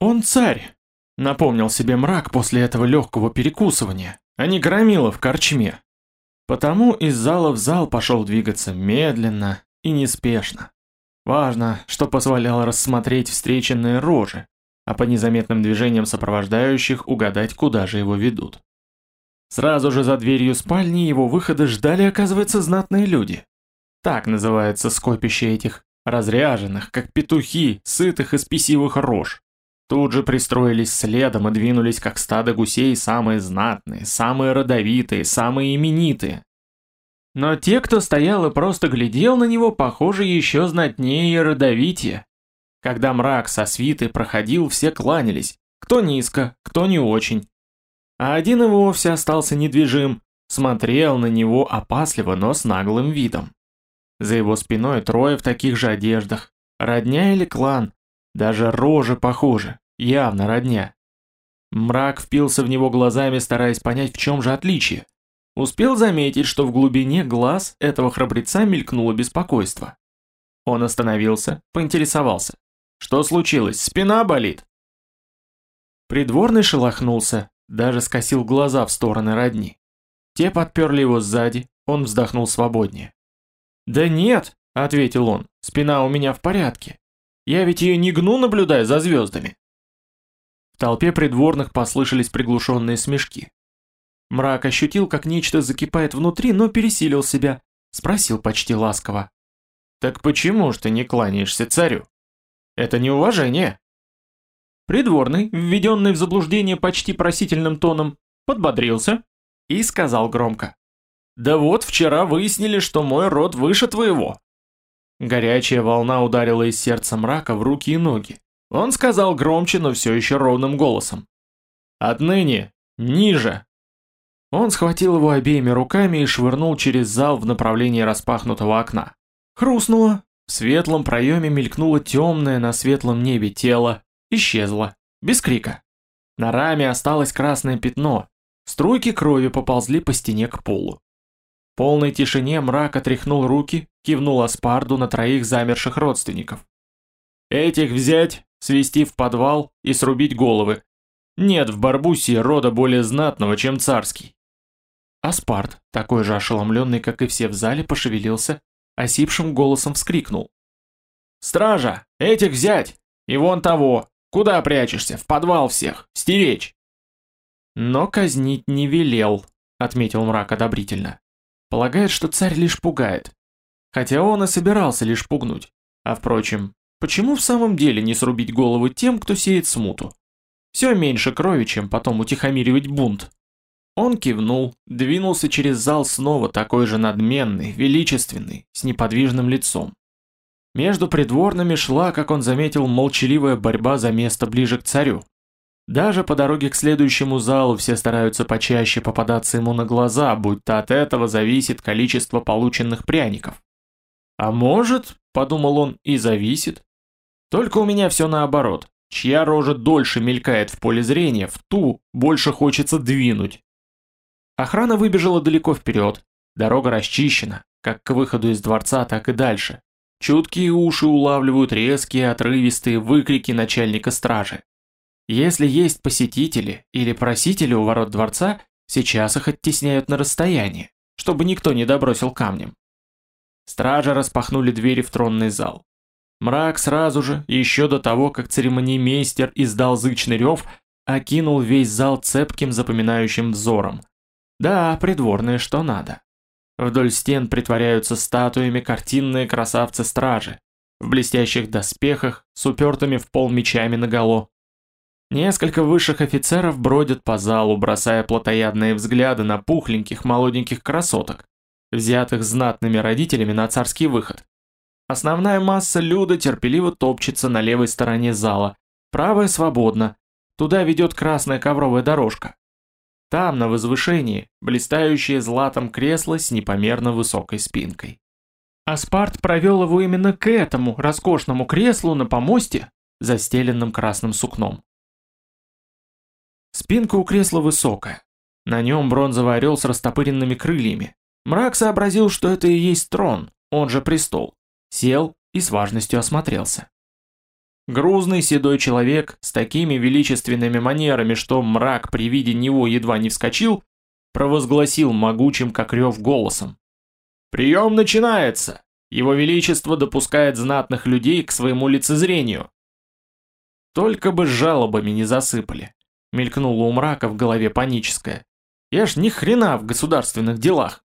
Он царь, напомнил себе мрак после этого легкого перекусывания, а не громила в корчме. Потому из зала в зал пошел двигаться медленно и неспешно. Важно, что позволяло рассмотреть встреченные рожи, а по незаметным движениям сопровождающих угадать, куда же его ведут. Сразу же за дверью спальни его выхода ждали, оказывается, знатные люди. Так называется скопище этих разряженных, как петухи, сытых и спесивых рож. Тут же пристроились следом и двинулись, как стадо гусей, самые знатные, самые родовитые, самые именитые. Но те, кто стоял и просто глядел на него, похоже, еще знатнее и родовитее. Когда мрак со свиты проходил, все кланялись, кто низко, кто не очень. А один и вовсе остался недвижим, смотрел на него опасливо, но с наглым видом. За его спиной трое в таких же одеждах, родня или клан, даже рожи похожи, явно родня. Мрак впился в него глазами, стараясь понять, в чем же отличие. Успел заметить, что в глубине глаз этого храбреца мелькнуло беспокойство. Он остановился, поинтересовался. «Что случилось? Спина болит?» Придворный шелохнулся, даже скосил глаза в стороны родни. Те подперли его сзади, он вздохнул свободнее. «Да нет», — ответил он, — «спина у меня в порядке. Я ведь ее не гну, наблюдая за звездами». В толпе придворных послышались приглушенные смешки. Мрак ощутил, как нечто закипает внутри, но пересилил себя. Спросил почти ласково. «Так почему ж ты не кланяешься царю? Это неуважение». Придворный, введенный в заблуждение почти просительным тоном, подбодрился и сказал громко. «Да вот вчера выяснили, что мой род выше твоего». Горячая волна ударила из сердца мрака в руки и ноги. Он сказал громче, но все еще ровным голосом. «Отныне ниже!» Он схватил его обеими руками и швырнул через зал в направлении распахнутого окна. Хрустнуло, в светлом проеме мелькнуло темное на светлом небе тело, исчезло, без крика. На раме осталось красное пятно, струйки крови поползли по стене к полу. Полной тишине мрак отряхнул руки, кивнул Аспарду на троих замерших родственников. «Этих взять, свести в подвал и срубить головы. Нет в Барбусии рода более знатного, чем царский». Аспарт, такой же ошеломленный, как и все в зале, пошевелился, осипшим голосом вскрикнул. «Стража! Этих взять! И вон того! Куда прячешься? В подвал всех! Стеречь!» «Но казнить не велел», — отметил мрак одобрительно. «Полагает, что царь лишь пугает. Хотя он и собирался лишь пугнуть. А впрочем, почему в самом деле не срубить голову тем, кто сеет смуту? Все меньше крови, чем потом утихомиривать бунт». Он кивнул, двинулся через зал снова такой же надменный, величественный, с неподвижным лицом. Между придворными шла, как он заметил, молчаливая борьба за место ближе к царю. Даже по дороге к следующему залу все стараются почаще попадаться ему на глаза, будто от этого зависит количество полученных пряников. А может, подумал он, и зависит. Только у меня все наоборот. Чья рожа дольше мелькает в поле зрения, в ту больше хочется двинуть. Охрана выбежала далеко вперед, дорога расчищена, как к выходу из дворца, так и дальше. Чуткие уши улавливают резкие, отрывистые выкрики начальника стражи. Если есть посетители или просители у ворот дворца, сейчас их оттесняют на расстояние, чтобы никто не добросил камнем. Стражи распахнули двери в тронный зал. Мрак сразу же, еще до того, как церемониймейстер издал зычный рев, окинул весь зал цепким запоминающим взором. Да, придворные что надо. Вдоль стен притворяются статуями картинные красавцы-стражи, в блестящих доспехах, с упертыми в пол мечами наголо. Несколько высших офицеров бродят по залу, бросая плотоядные взгляды на пухленьких молоденьких красоток, взятых знатными родителями на царский выход. Основная масса люда терпеливо топчется на левой стороне зала, правая свободна, туда ведет красная ковровая дорожка. Там, на возвышении, блистающее златом кресло с непомерно высокой спинкой. Аспарт провел его именно к этому роскошному креслу на помосте, застеленном красным сукном. Спинка у кресла высокая. На нем бронзовый орел с растопыренными крыльями. Мрак сообразил, что это и есть трон, он же престол. Сел и с важностью осмотрелся. Грузный седой человек с такими величественными манерами, что мрак при виде него едва не вскочил, провозгласил могучим как рев голосом. «Прием начинается! Его Величество допускает знатных людей к своему лицезрению!» Только бы жалобами не засыпали, мелькнуло у мрака в голове паническое. Я ж ни хрена в государственных делах.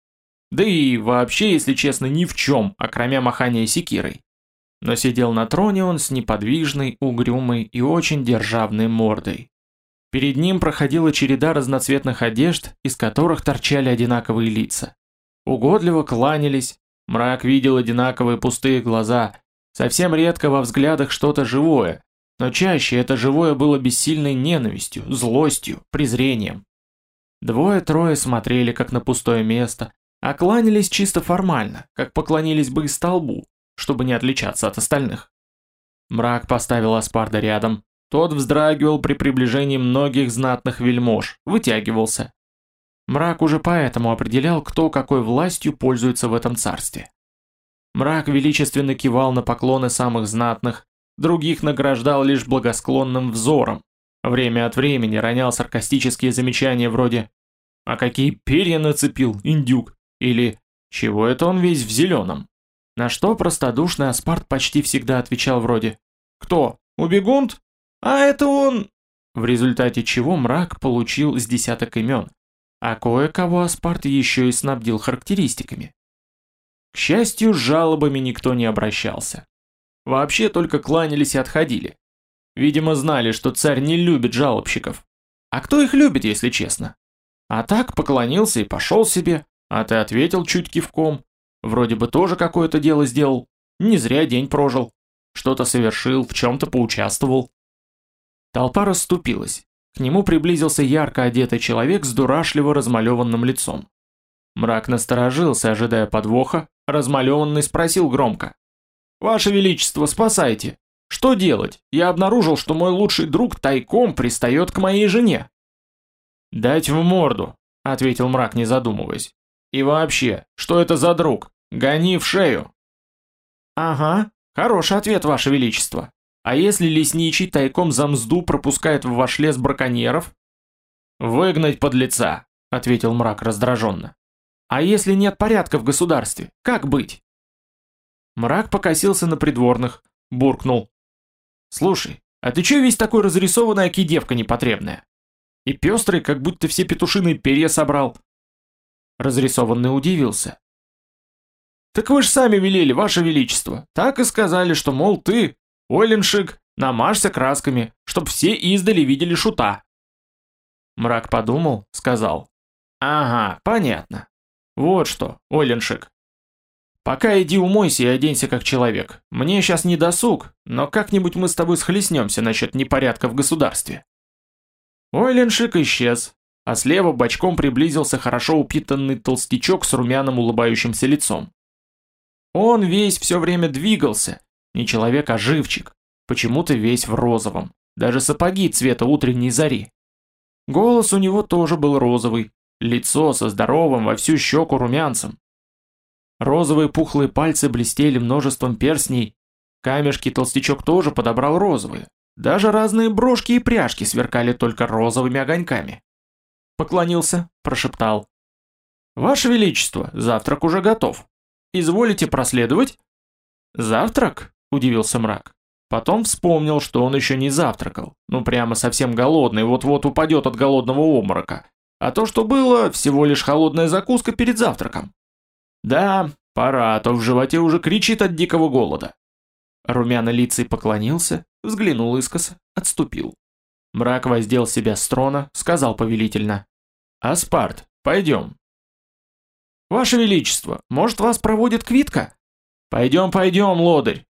Да и вообще, если честно, ни в чем, окромя махания секирой. Но сидел на троне он с неподвижной, угрюмой и очень державной мордой. Перед ним проходила череда разноцветных одежд, из которых торчали одинаковые лица. Угодливо кланялись, мрак видел одинаковые пустые глаза, совсем редко во взглядах что-то живое, но чаще это живое было бессильной ненавистью, злостью, презрением. Двое-трое смотрели как на пустое место, а кланялись чисто формально, как поклонились бы и столбу, чтобы не отличаться от остальных. Мрак поставил Аспарда рядом. Тот вздрагивал при приближении многих знатных вельмож, вытягивался. Мрак уже поэтому определял, кто какой властью пользуется в этом царстве. Мрак величественно кивал на поклоны самых знатных, других награждал лишь благосклонным взором. Время от времени ронял саркастические замечания вроде «А какие перья нацепил, индюк?» или «Чего это он весь в зеленом?» На что простодушный Аспарт почти всегда отвечал вроде «Кто? Убегунт? А это он...» В результате чего мрак получил с десяток имен, а кое-кого Аспарт еще и снабдил характеристиками. К счастью, жалобами никто не обращался. Вообще только кланялись и отходили. Видимо, знали, что царь не любит жалобщиков. А кто их любит, если честно? А так поклонился и пошел себе, а ты ответил чуть кивком. Вроде бы тоже какое-то дело сделал. Не зря день прожил. Что-то совершил, в чем-то поучаствовал. Толпа расступилась. К нему приблизился ярко одетый человек с дурашливо размалеванным лицом. Мрак насторожился, ожидая подвоха, размалеванный спросил громко. «Ваше Величество, спасайте! Что делать? Я обнаружил, что мой лучший друг тайком пристает к моей жене». «Дать в морду», — ответил мрак, не задумываясь. И вообще, что это за друг? Гони в шею. Ага, хороший ответ, ваше величество. А если лесничий тайком за мзду пропускает в ваш лес браконьеров? Выгнать под лица, ответил мрак раздраженно. А если нет порядка в государстве, как быть? Мрак покосился на придворных, буркнул. Слушай, а ты чё весь такой разрисованный, аки девка непотребная? И пестрый, как будто все петушиные перья собрал. Разрисованный удивился. «Так вы же сами велели, ваше величество. Так и сказали, что, мол, ты, Ойленшик, намажься красками, чтоб все издали видели шута». Мрак подумал, сказал. «Ага, понятно. Вот что, Ойленшик. Пока иди умойся и оденься как человек. Мне сейчас не досуг, но как-нибудь мы с тобой схлестнемся насчет непорядка в государстве». Ойленшик исчез, а слева бочком приблизился хорошо упитанный толстячок с румяным улыбающимся лицом. Он весь все время двигался, не человек, а живчик, почему-то весь в розовом, даже сапоги цвета утренней зари. Голос у него тоже был розовый, лицо со здоровым во всю щеку румянцем. Розовые пухлые пальцы блестели множеством перстней, камешки толстячок тоже подобрал розовые, даже разные брошки и пряжки сверкали только розовыми огоньками. Поклонился, прошептал. «Ваше Величество, завтрак уже готов. Изволите проследовать?» «Завтрак?» – удивился мрак. Потом вспомнил, что он еще не завтракал. Ну прямо совсем голодный, вот-вот упадет от голодного обморока. А то, что было, всего лишь холодная закуска перед завтраком. Да, пора, а то в животе уже кричит от дикого голода. Румяно лицей поклонился, взглянул искоса, отступил. Мрак воздел себя с трона, сказал повелительно. «Аспарт, пойдем». «Ваше Величество, может вас проводит Квитка?» «Пойдем, пойдем, лодырь».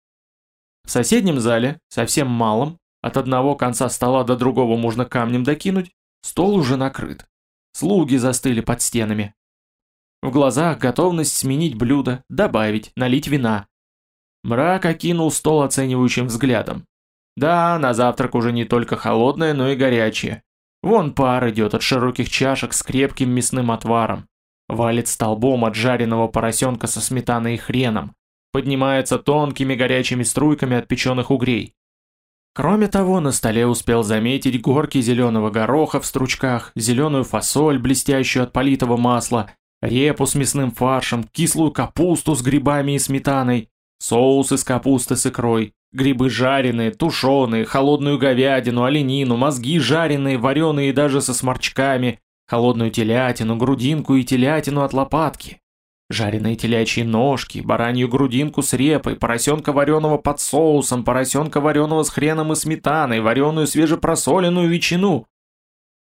В соседнем зале, совсем малом, от одного конца стола до другого можно камнем докинуть, стол уже накрыт. Слуги застыли под стенами. В глазах готовность сменить блюдо, добавить, налить вина. Мрак окинул стол оценивающим взглядом. Да, на завтрак уже не только холодное, но и горячее. Вон пар идет от широких чашек с крепким мясным отваром. Валит столбом от жареного поросенка со сметаной и хреном. Поднимается тонкими горячими струйками от печеных угрей. Кроме того, на столе успел заметить горки зеленого гороха в стручках, зеленую фасоль, блестящую от политого масла, репу с мясным фаршем, кислую капусту с грибами и сметаной, соус из капусты с икрой, грибы жареные, тушеные, холодную говядину, оленину, мозги жареные, вареные даже со сморчками, холодную телятину, грудинку и телятину от лопатки, жареные телячьи ножки, баранью грудинку с репой, поросенка вареного под соусом, поросенка вареного с хреном и сметаной, вареную свежепросоленную ветчину.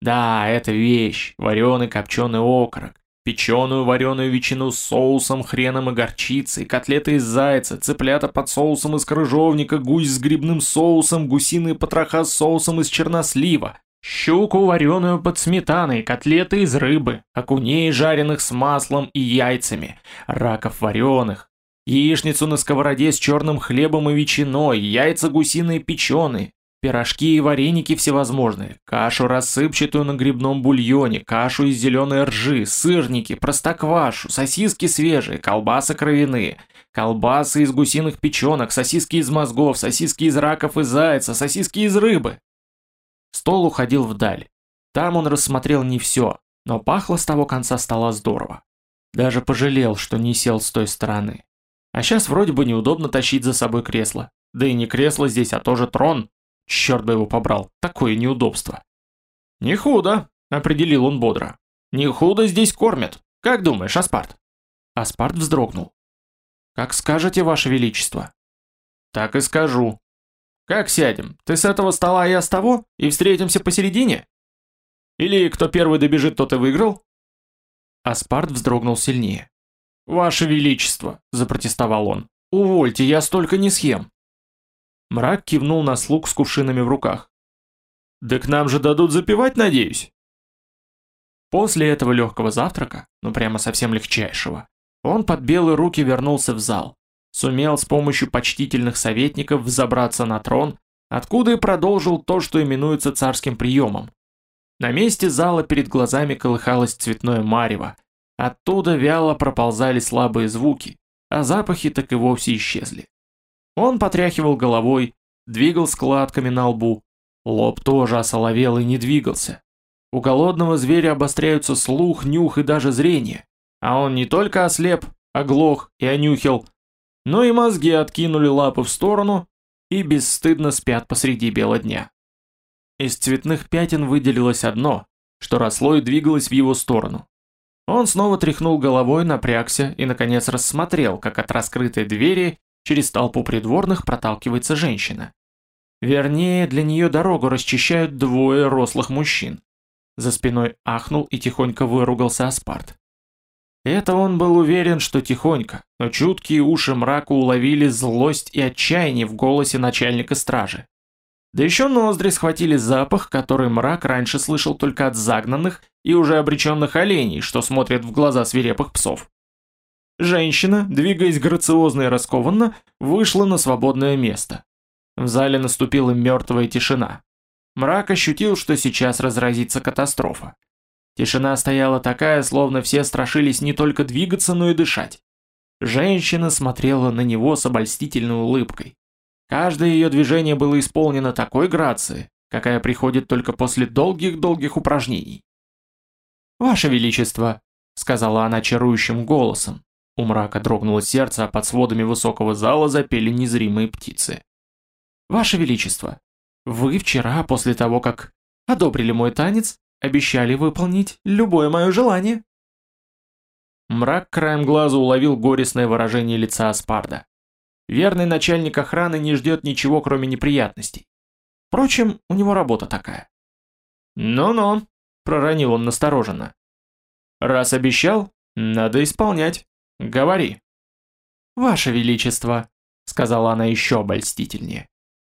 Да, это вещь, вареный копченый окорок, печеную вареную ветчину с соусом, хреном и горчицей, котлеты из зайца, цыплята под соусом из крыжовника, гусь с грибным соусом, гусиные потроха с соусом из чернослива, Щуку вареную под сметаной, котлеты из рыбы, окуней жареных с маслом и яйцами, раков вареных, яичницу на сковороде с черным хлебом и ветчиной, яйца гусиные печеные, пирожки и вареники всевозможные, кашу рассыпчатую на грибном бульоне, кашу из зеленой ржи, сырники, простоквашу, сосиски свежие, колбасы кровяные, колбасы из гусиных печенок, сосиски из мозгов, сосиски из раков и зайца, сосиски из рыбы. Стол уходил вдаль. Там он рассмотрел не все, но пахло с того конца стола здорово. Даже пожалел, что не сел с той стороны. А сейчас вроде бы неудобно тащить за собой кресло. Да и не кресло здесь, а тоже трон. Черт бы его побрал, такое неудобство. «Не худо», — определил он бодро. «Не худо здесь кормят. Как думаешь, Аспарт?» Аспарт вздрогнул. «Как скажете, Ваше Величество». «Так и скажу», как сядем? Ты с этого стола, а я с того? И встретимся посередине? Или кто первый добежит, тот и выиграл?» Аспарт вздрогнул сильнее. «Ваше Величество!» – запротестовал он. «Увольте, я столько не съем!» Мрак кивнул на слуг с кувшинами в руках. «Да к нам же дадут запивать, надеюсь?» После этого легкого завтрака, ну прямо совсем легчайшего, он под белые руки вернулся в зал сумел с помощью почтительных советников взобраться на трон, откуда и продолжил то, что именуется царским приемом. На месте зала перед глазами колыхалось цветное марево, оттуда вяло проползали слабые звуки, а запахи так и вовсе исчезли. Он потряхивал головой, двигал складками на лбу, лоб тоже осоловел и не двигался. У голодного зверя обостряются слух, нюх и даже зрение, а он не только ослеп, оглох и онюхил, но и мозги откинули лапы в сторону и бесстыдно спят посреди бела дня. Из цветных пятен выделилось одно, что росло и двигалось в его сторону. Он снова тряхнул головой, напрягся и, наконец, рассмотрел, как от раскрытой двери через толпу придворных проталкивается женщина. Вернее, для нее дорогу расчищают двое рослых мужчин. За спиной ахнул и тихонько выругался Аспарт. Это он был уверен, что тихонько, но чуткие уши мрака уловили злость и отчаяние в голосе начальника стражи. Да еще ноздри схватили запах, который мрак раньше слышал только от загнанных и уже обреченных оленей, что смотрят в глаза свирепых псов. Женщина, двигаясь грациозно и раскованно, вышла на свободное место. В зале наступила мертвая тишина. Мрак ощутил, что сейчас разразится катастрофа. Тишина стояла такая, словно все страшились не только двигаться, но и дышать. Женщина смотрела на него с обольстительной улыбкой. Каждое ее движение было исполнено такой грацией, какая приходит только после долгих-долгих упражнений. «Ваше Величество», — сказала она чарующим голосом. У мрака дрогнуло сердце, а под сводами высокого зала запели незримые птицы. «Ваше Величество, вы вчера, после того, как одобрили мой танец, Обещали выполнить любое мое желание. Мрак краем глаза уловил горестное выражение лица Аспарда. Верный начальник охраны не ждет ничего, кроме неприятностей. Впрочем, у него работа такая. «Ну-ну», — проронил он настороженно. «Раз обещал, надо исполнять. Говори». «Ваше Величество», — сказала она еще обольстительнее.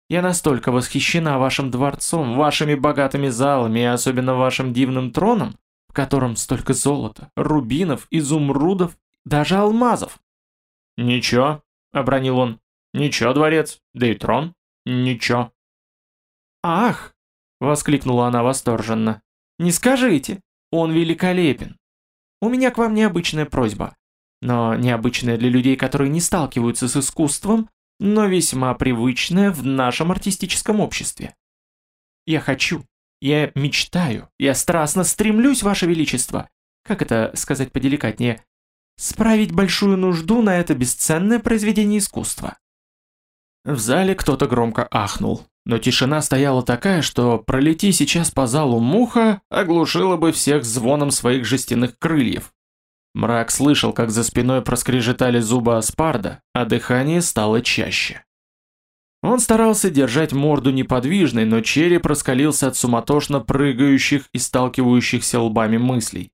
Я настолько восхищена вашим дворцом, вашими богатыми залами и особенно вашим дивным троном, в котором столько золота, рубинов, изумрудов, даже алмазов. Ничего, обронил он. Ничего, дворец, да и трон. Ничего. Ах, воскликнула она восторженно. Не скажите, он великолепен. У меня к вам необычная просьба. Но необычная для людей, которые не сталкиваются с искусством, но весьма привычное в нашем артистическом обществе. Я хочу, я мечтаю, я страстно стремлюсь, Ваше Величество, как это сказать поделикатнее, справить большую нужду на это бесценное произведение искусства. В зале кто-то громко ахнул, но тишина стояла такая, что пролети сейчас по залу муха, оглушила бы всех звоном своих жестяных крыльев. Мрак слышал, как за спиной проскрежетали зубы Аспарда, а дыхание стало чаще. Он старался держать морду неподвижной, но череп раскалился от суматошно прыгающих и сталкивающихся лбами мыслей.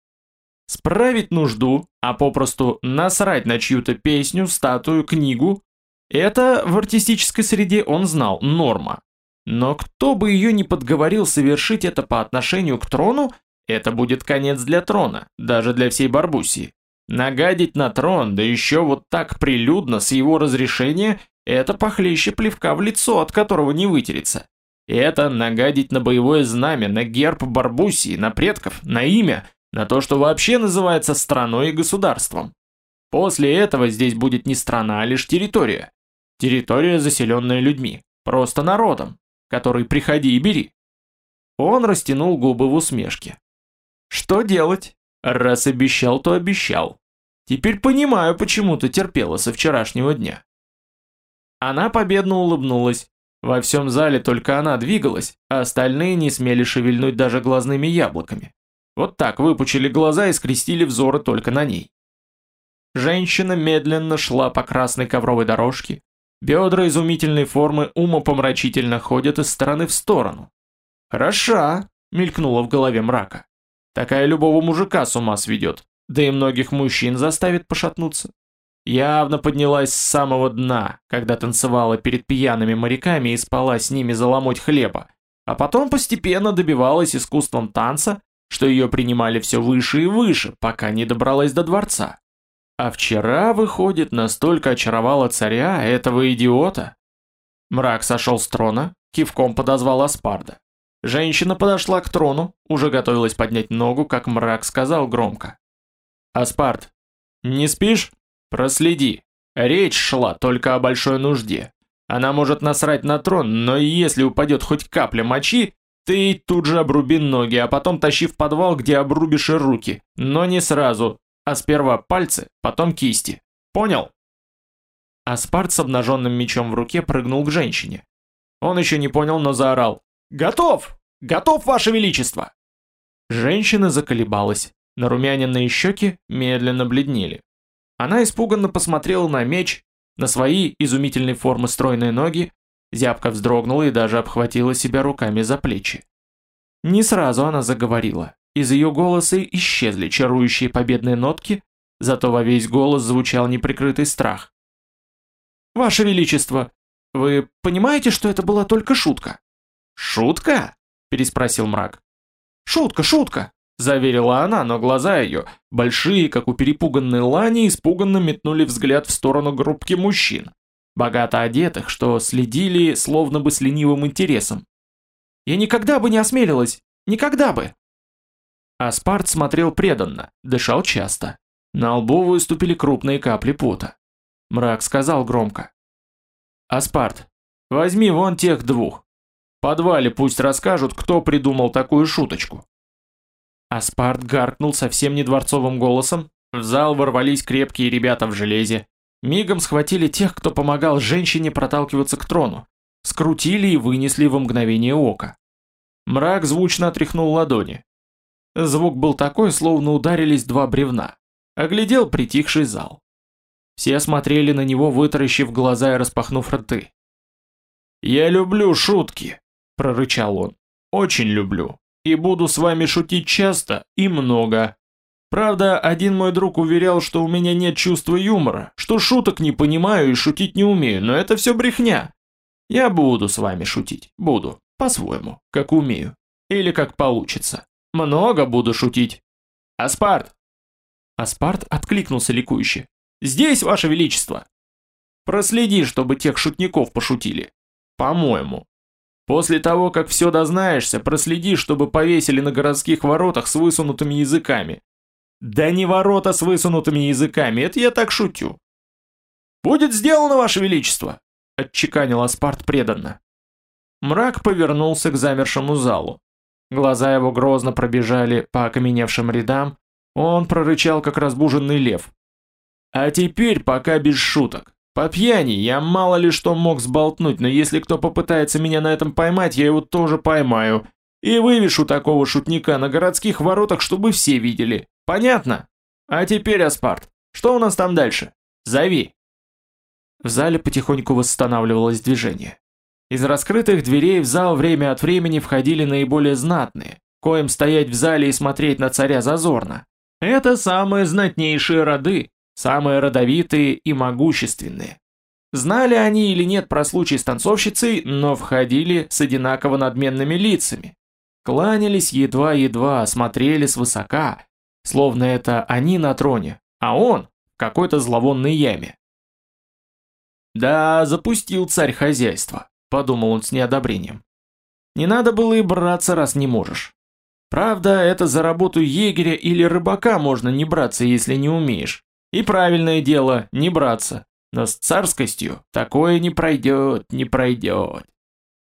Справить нужду, а попросту насрать на чью-то песню, статую, книгу – это в артистической среде он знал, норма. Но кто бы ее не подговорил совершить это по отношению к трону, это будет конец для трона, даже для всей Барбусии. Нагадить на трон, да еще вот так прилюдно, с его разрешения, это похлеще плевка в лицо, от которого не вытереться. Это нагадить на боевое знамя, на герб Барбусии, на предков, на имя, на то, что вообще называется страной и государством. После этого здесь будет не страна, а лишь территория. Территория, заселенная людьми, просто народом, который приходи и бери. Он растянул губы в усмешке. Что делать? Раз обещал, то обещал. Теперь понимаю, почему ты терпела со вчерашнего дня. Она победно улыбнулась. Во всем зале только она двигалась, а остальные не смели шевельнуть даже глазными яблоками. Вот так выпучили глаза и скрестили взоры только на ней. Женщина медленно шла по красной ковровой дорожке, бедра изумительной формы умопомрачительно ходят из стороны в сторону. «Хороша!» — мелькнула в голове мрака. «Такая любого мужика с ума сведет, да и многих мужчин заставит пошатнуться. Явно поднялась с самого дна, когда танцевала перед пьяными моряками и спала с ними за ломоть хлеба, а потом постепенно добивалась искусством танца что ее принимали все выше и выше, пока не добралась до дворца. А вчера, выходит, настолько очаровала царя, этого идиота. Мрак сошел с трона, кивком подозвал Аспарда. Женщина подошла к трону, уже готовилась поднять ногу, как мрак сказал громко. «Аспард, не спишь? Проследи. Речь шла только о большой нужде. Она может насрать на трон, но если упадет хоть капля мочи, ты тут же обруби ноги, а потом тащи в подвал, где обрубишь и руки. Но не сразу, а сперва пальцы, потом кисти. Понял? Аспарт с обнаженным мечом в руке прыгнул к женщине. Он еще не понял, но заорал. «Готов! Готов, Ваше Величество!» Женщина заколебалась. Нарумяненные щеки медленно бледнели. Она испуганно посмотрела на меч, на свои изумительной формы стройные ноги, Зябка вздрогнула и даже обхватила себя руками за плечи. Не сразу она заговорила. Из ее голоса исчезли чарующие победные нотки, зато во весь голос звучал неприкрытый страх. «Ваше Величество, вы понимаете, что это была только шутка?» «Шутка?» – переспросил мрак. «Шутка, шутка!» – заверила она, но глаза ее, большие, как у перепуганной лани, испуганно метнули взгляд в сторону группки мужчин богато одетых, что следили словно бы с ленивым интересом. «Я никогда бы не осмелилась! Никогда бы!» Аспарт смотрел преданно, дышал часто. На лбу выступили крупные капли пота. Мрак сказал громко. «Аспарт, возьми вон тех двух. Подвале пусть расскажут, кто придумал такую шуточку». Аспарт гаркнул совсем не дворцовым голосом. В зал ворвались крепкие ребята в железе. Мигом схватили тех, кто помогал женщине проталкиваться к трону, скрутили и вынесли во мгновение ока. Мрак звучно отряхнул ладони. Звук был такой, словно ударились два бревна. Оглядел притихший зал. Все смотрели на него, вытаращив глаза и распахнув рты. «Я люблю шутки», — прорычал он. «Очень люблю. И буду с вами шутить часто и много. Правда, один мой друг уверял, что у меня нет чувства юмора, что шуток не понимаю и шутить не умею, но это все брехня. Я буду с вами шутить, буду, по-своему, как умею. Или как получится. Много буду шутить. Аспарт! Аспарт откликнулся ликующе. Здесь, ваше величество! Проследи, чтобы тех шутников пошутили. По-моему. После того, как все дознаешься, проследи, чтобы повесили на городских воротах с высунутыми языками, да не ворота с высунутыми языками, это я так шутю. Будет сделано, Ваше Величество. — отчеканил Аспарт преданно. Мрак повернулся к замершему залу. Глаза его грозно пробежали по окаменевшим рядам, он прорычал, как разбуженный лев. «А теперь пока без шуток. По пьяни я мало ли что мог сболтнуть, но если кто попытается меня на этом поймать, я его тоже поймаю. И вывешу такого шутника на городских воротах, чтобы все видели. Понятно? А теперь, Аспарт, что у нас там дальше? Зови!» В зале потихоньку восстанавливалось движение. Из раскрытых дверей в зал время от времени входили наиболее знатные, коим стоять в зале и смотреть на царя зазорно. Это самые знатнейшие роды, самые родовитые и могущественные. Знали они или нет про случай с танцовщицей, но входили с одинаково надменными лицами. Кланялись едва-едва, смотрели свысока, словно это они на троне, а он в какой-то зловонной яме. Да, запустил царь хозяйство подумал он с неодобрением. Не надо было и браться, раз не можешь. Правда, это за работу егеря или рыбака можно не браться, если не умеешь. И правильное дело, не браться. Но с царскостью такое не пройдет, не пройдет.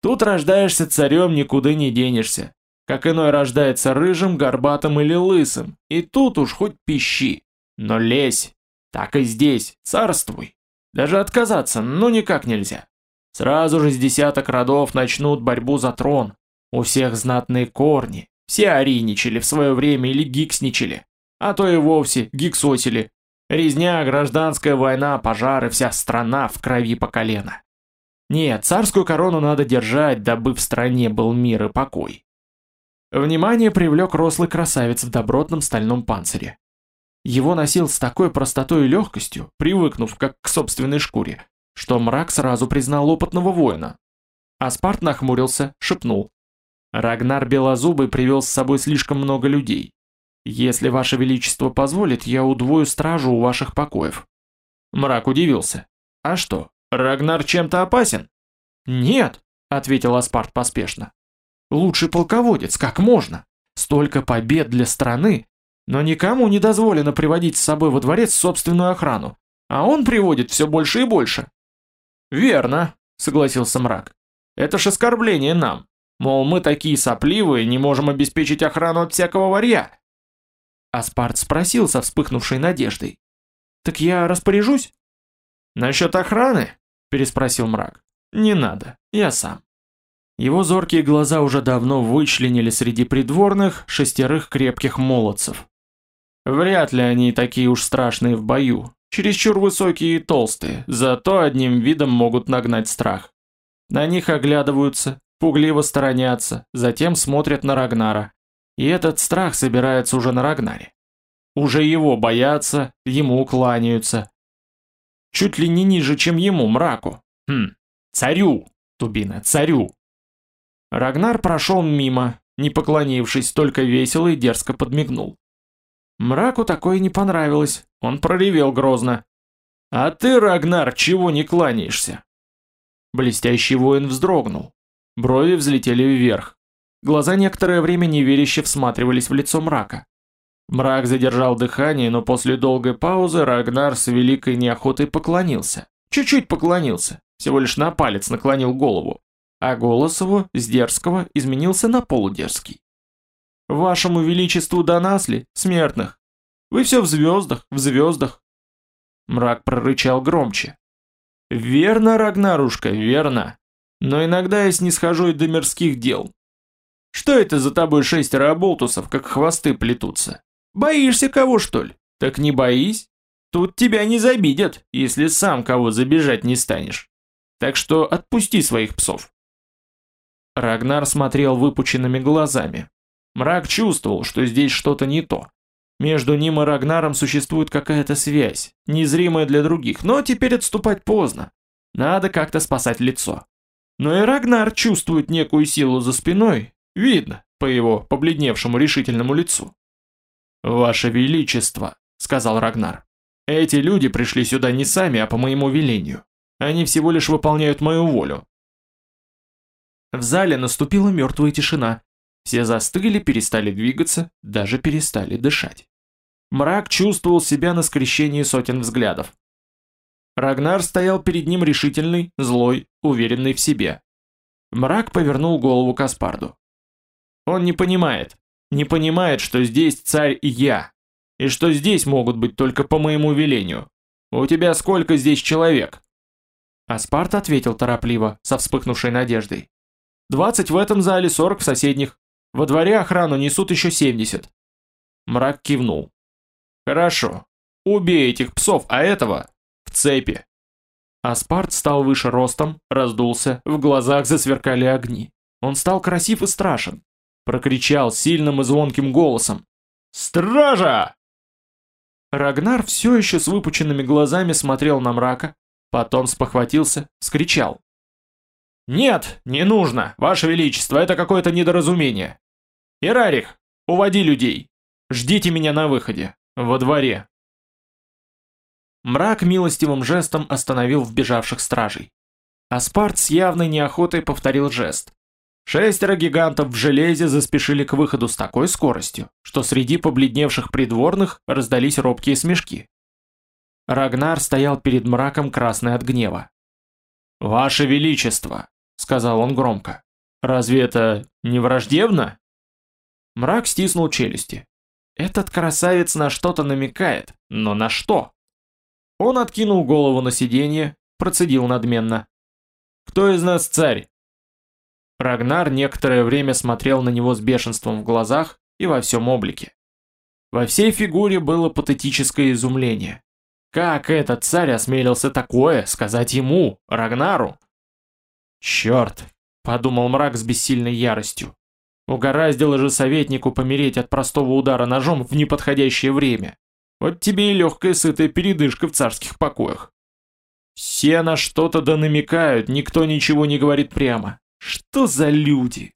Тут рождаешься царем, никуда не денешься. Как иной рождается рыжим, горбатым или лысым. И тут уж хоть пищи. Но лезь. Так и здесь, царствуй. Даже отказаться, ну никак нельзя. Сразу же с десяток родов начнут борьбу за трон. У всех знатные корни. Все ариничали в свое время или гиксничали. А то и вовсе гиксосили. Резня, гражданская война, пожары, вся страна в крови по колено. Нет, царскую корону надо держать, дабы в стране был мир и покой. Внимание привлек рослый красавец в добротном стальном панцире. Его носил с такой простотой и легкостью, привыкнув как к собственной шкуре, что мрак сразу признал опытного воина. Аспарт нахмурился, шепнул. Рагнар Белозубый привел с собой слишком много людей. Если ваше величество позволит, я удвою стражу у ваших покоев. Мрак удивился. А что, Рагнар чем-то опасен? Нет, ответил Аспарт поспешно. Лучший полководец, как можно. Столько побед для страны, но никому не дозволено приводить с собой во дворец собственную охрану, а он приводит все больше и больше. «Верно», — согласился мрак. «Это ж оскорбление нам. Мол, мы такие сопливые, не можем обеспечить охрану от всякого варья». Аспарт спросил со вспыхнувшей надеждой. «Так я распоряжусь?» «Насчет охраны?» – переспросил мрак. «Не надо, я сам». Его зоркие глаза уже давно вычленили среди придворных шестерых крепких молодцев. Вряд ли они такие уж страшные в бою, Чересчур высокие и толстые, зато одним видом могут нагнать страх. На них оглядываются, пугливо сторонятся, затем смотрят на Рагнара. И этот страх собирается уже на Рагнаре. Уже его боятся, ему кланяются. Чуть ли не ниже, чем ему, мраку. Хм, царю, Тубина, царю. Рагнар прошел мимо, не поклонившись, только весело и дерзко подмигнул. Мраку такое не понравилось, он проревел грозно. «А ты, Рагнар, чего не кланяешься?» Блестящий воин вздрогнул. Брови взлетели вверх. Глаза некоторое время неверяще всматривались в лицо мрака. Мрак задержал дыхание, но после долгой паузы Рагнар с великой неохотой поклонился. Чуть-чуть поклонился, всего лишь на палец наклонил голову, а голос его с дерзкого изменился на полудерзкий. Вашему величеству донасли, смертных. Вы все в звездах, в звездах. Мрак прорычал громче. Верно, Рагнарушка, верно. Но иногда я снисхожу и до мирских дел. Что это за тобой шестеро оболтусов, как хвосты плетутся? Боишься кого, что ли? Так не боись. Тут тебя не забидят, если сам кого забежать не станешь. Так что отпусти своих псов. Рагнар смотрел выпученными глазами, Мрак чувствовал, что здесь что-то не то. Между ним и Рагнаром существует какая-то связь, незримая для других, но теперь отступать поздно. Надо как-то спасать лицо. Но и Рагнар чувствует некую силу за спиной, видно по его побледневшему решительному лицу. «Ваше Величество», — сказал Рагнар, — «эти люди пришли сюда не сами, а по моему велению. Они всего лишь выполняют мою волю». В зале наступила мертвая тишина, все застыли, перестали двигаться, даже перестали дышать. Мрак чувствовал себя на скрещении сотен взглядов. Рагнар стоял перед ним решительный, злой, уверенный в себе. Мрак повернул голову к Аспарду. Он не понимает, не понимает, что здесь царь и я, и что здесь могут быть только по моему велению. У тебя сколько здесь человек? Аспарт ответил торопливо, со вспыхнувшей надеждой. «Двадцать в этом зале, сорок в соседних. Во дворе охрану несут еще семьдесят». Мрак кивнул. «Хорошо. Убей этих псов, а этого в цепи». Аспарт стал выше ростом, раздулся, в глазах засверкали огни. Он стал красив и страшен. Прокричал сильным и звонким голосом. «Стража!» Рагнар все еще с выпученными глазами смотрел на мрака, Потом спохватился, скричал. «Нет, не нужно, Ваше Величество, это какое-то недоразумение. Ирарих, уводи людей. Ждите меня на выходе, во дворе». Мрак милостивым жестом остановил вбежавших стражей. Аспарт с явной неохотой повторил жест. Шестеро гигантов в железе заспешили к выходу с такой скоростью, что среди побледневших придворных раздались робкие смешки. Рагнар стоял перед мраком красный от гнева. «Ваше Величество!» — сказал он громко. «Разве это не враждебно?» Мрак стиснул челюсти. Этот красавец на что-то намекает, но на что? Он откинул голову на сиденье, процедил надменно. «Кто из нас царь?» Рагнар некоторое время смотрел на него с бешенством в глазах и во всем облике. Во всей фигуре было патетическое изумление. Как этот царь осмелился такое сказать ему, Рагнару? Черт, подумал мрак с бессильной яростью. Угораздило же советнику помереть от простого удара ножом в неподходящее время. Вот тебе и легкая сытая передышка в царских покоях. Все на что-то да намекают, никто ничего не говорит прямо. Что за люди?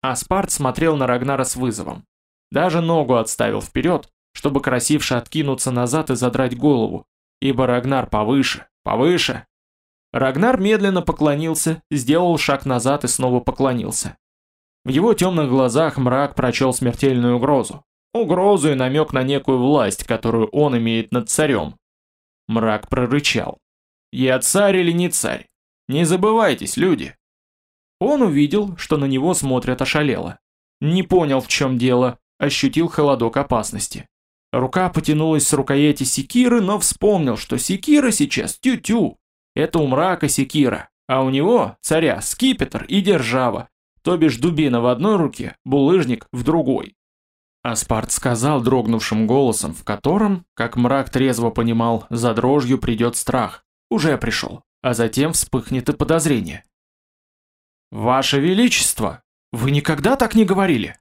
Аспарт смотрел на Рагнара с вызовом. Даже ногу отставил вперед, чтобы красивше откинуться назад и задрать голову, ибо Рагнар повыше, повыше. Рагнар медленно поклонился, сделал шаг назад и снова поклонился. В его темных глазах мрак прочел смертельную угрозу. Угрозу и намек на некую власть, которую он имеет над царем. Мрак прорычал. «Я царь или не царь? Не забывайтесь, люди!» Он увидел, что на него смотрят ошалело. Не понял, в чем дело, ощутил холодок опасности. Рука потянулась с рукояти секиры, но вспомнил, что секира сейчас тю-тю. Это у мрака секира, а у него, царя, скипетр и держава, то бишь дубина в одной руке, булыжник в другой. Аспарт сказал дрогнувшим голосом, в котором, как мрак трезво понимал, за дрожью придет страх. Уже пришел, а затем вспыхнет и подозрение. «Ваше Величество, вы никогда так не говорили?»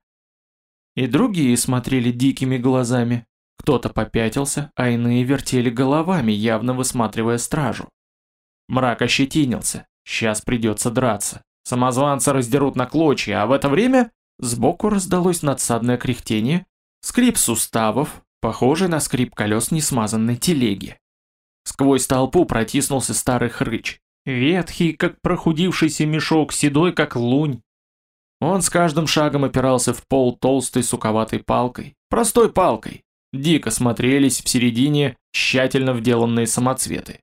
И другие смотрели дикими глазами. Кто-то попятился, а иные вертели головами, явно высматривая стражу. Мрак ощетинился. Сейчас придется драться. Самозванца раздерут на клочья, а в это время сбоку раздалось надсадное кряхтение, скрип суставов, похожий на скрип колес несмазанной телеги. Сквозь толпу протиснулся старый хрыч, ветхий, как прохудившийся мешок, седой, как лунь. Он с каждым шагом опирался в пол толстой суковатой палкой, простой палкой, дико смотрелись в середине тщательно вделанные самоцветы.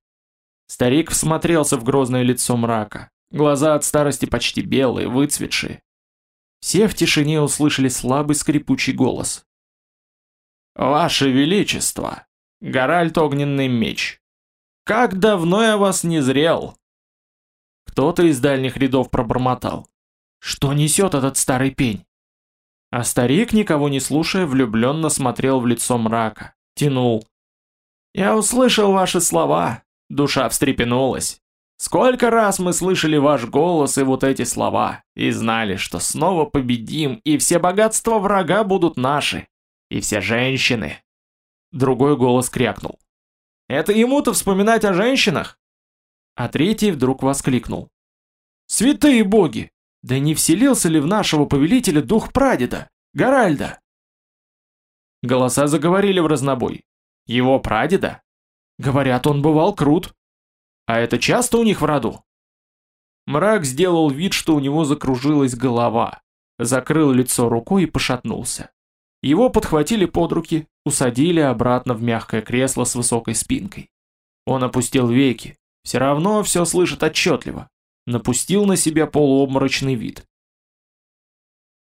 Старик всмотрелся в грозное лицо мрака, глаза от старости почти белые, выцветшие. Все в тишине услышали слабый скрипучий голос. «Ваше Величество! Горальт Огненный Меч! Как давно я вас не зрел!» Кто-то из дальних рядов пробормотал. «Что несет этот старый пень?» А старик, никого не слушая, влюбленно смотрел в лицо мрака, тянул. «Я услышал ваши слова», — душа встрепенулась. «Сколько раз мы слышали ваш голос и вот эти слова, и знали, что снова победим, и все богатства врага будут наши, и все женщины». Другой голос крякнул. «Это ему-то вспоминать о женщинах?» А третий вдруг воскликнул. «Святые боги! Да не вселился ли в нашего повелителя дух прадеда, Гаральда? Голоса заговорили в разнобой. Его прадеда? Говорят, он бывал крут. А это часто у них в роду? Мрак сделал вид, что у него закружилась голова, закрыл лицо рукой и пошатнулся. Его подхватили под руки, усадили обратно в мягкое кресло с высокой спинкой. Он опустил веки, все равно все слышит отчетливо. Напустил на себя полуобморочный вид.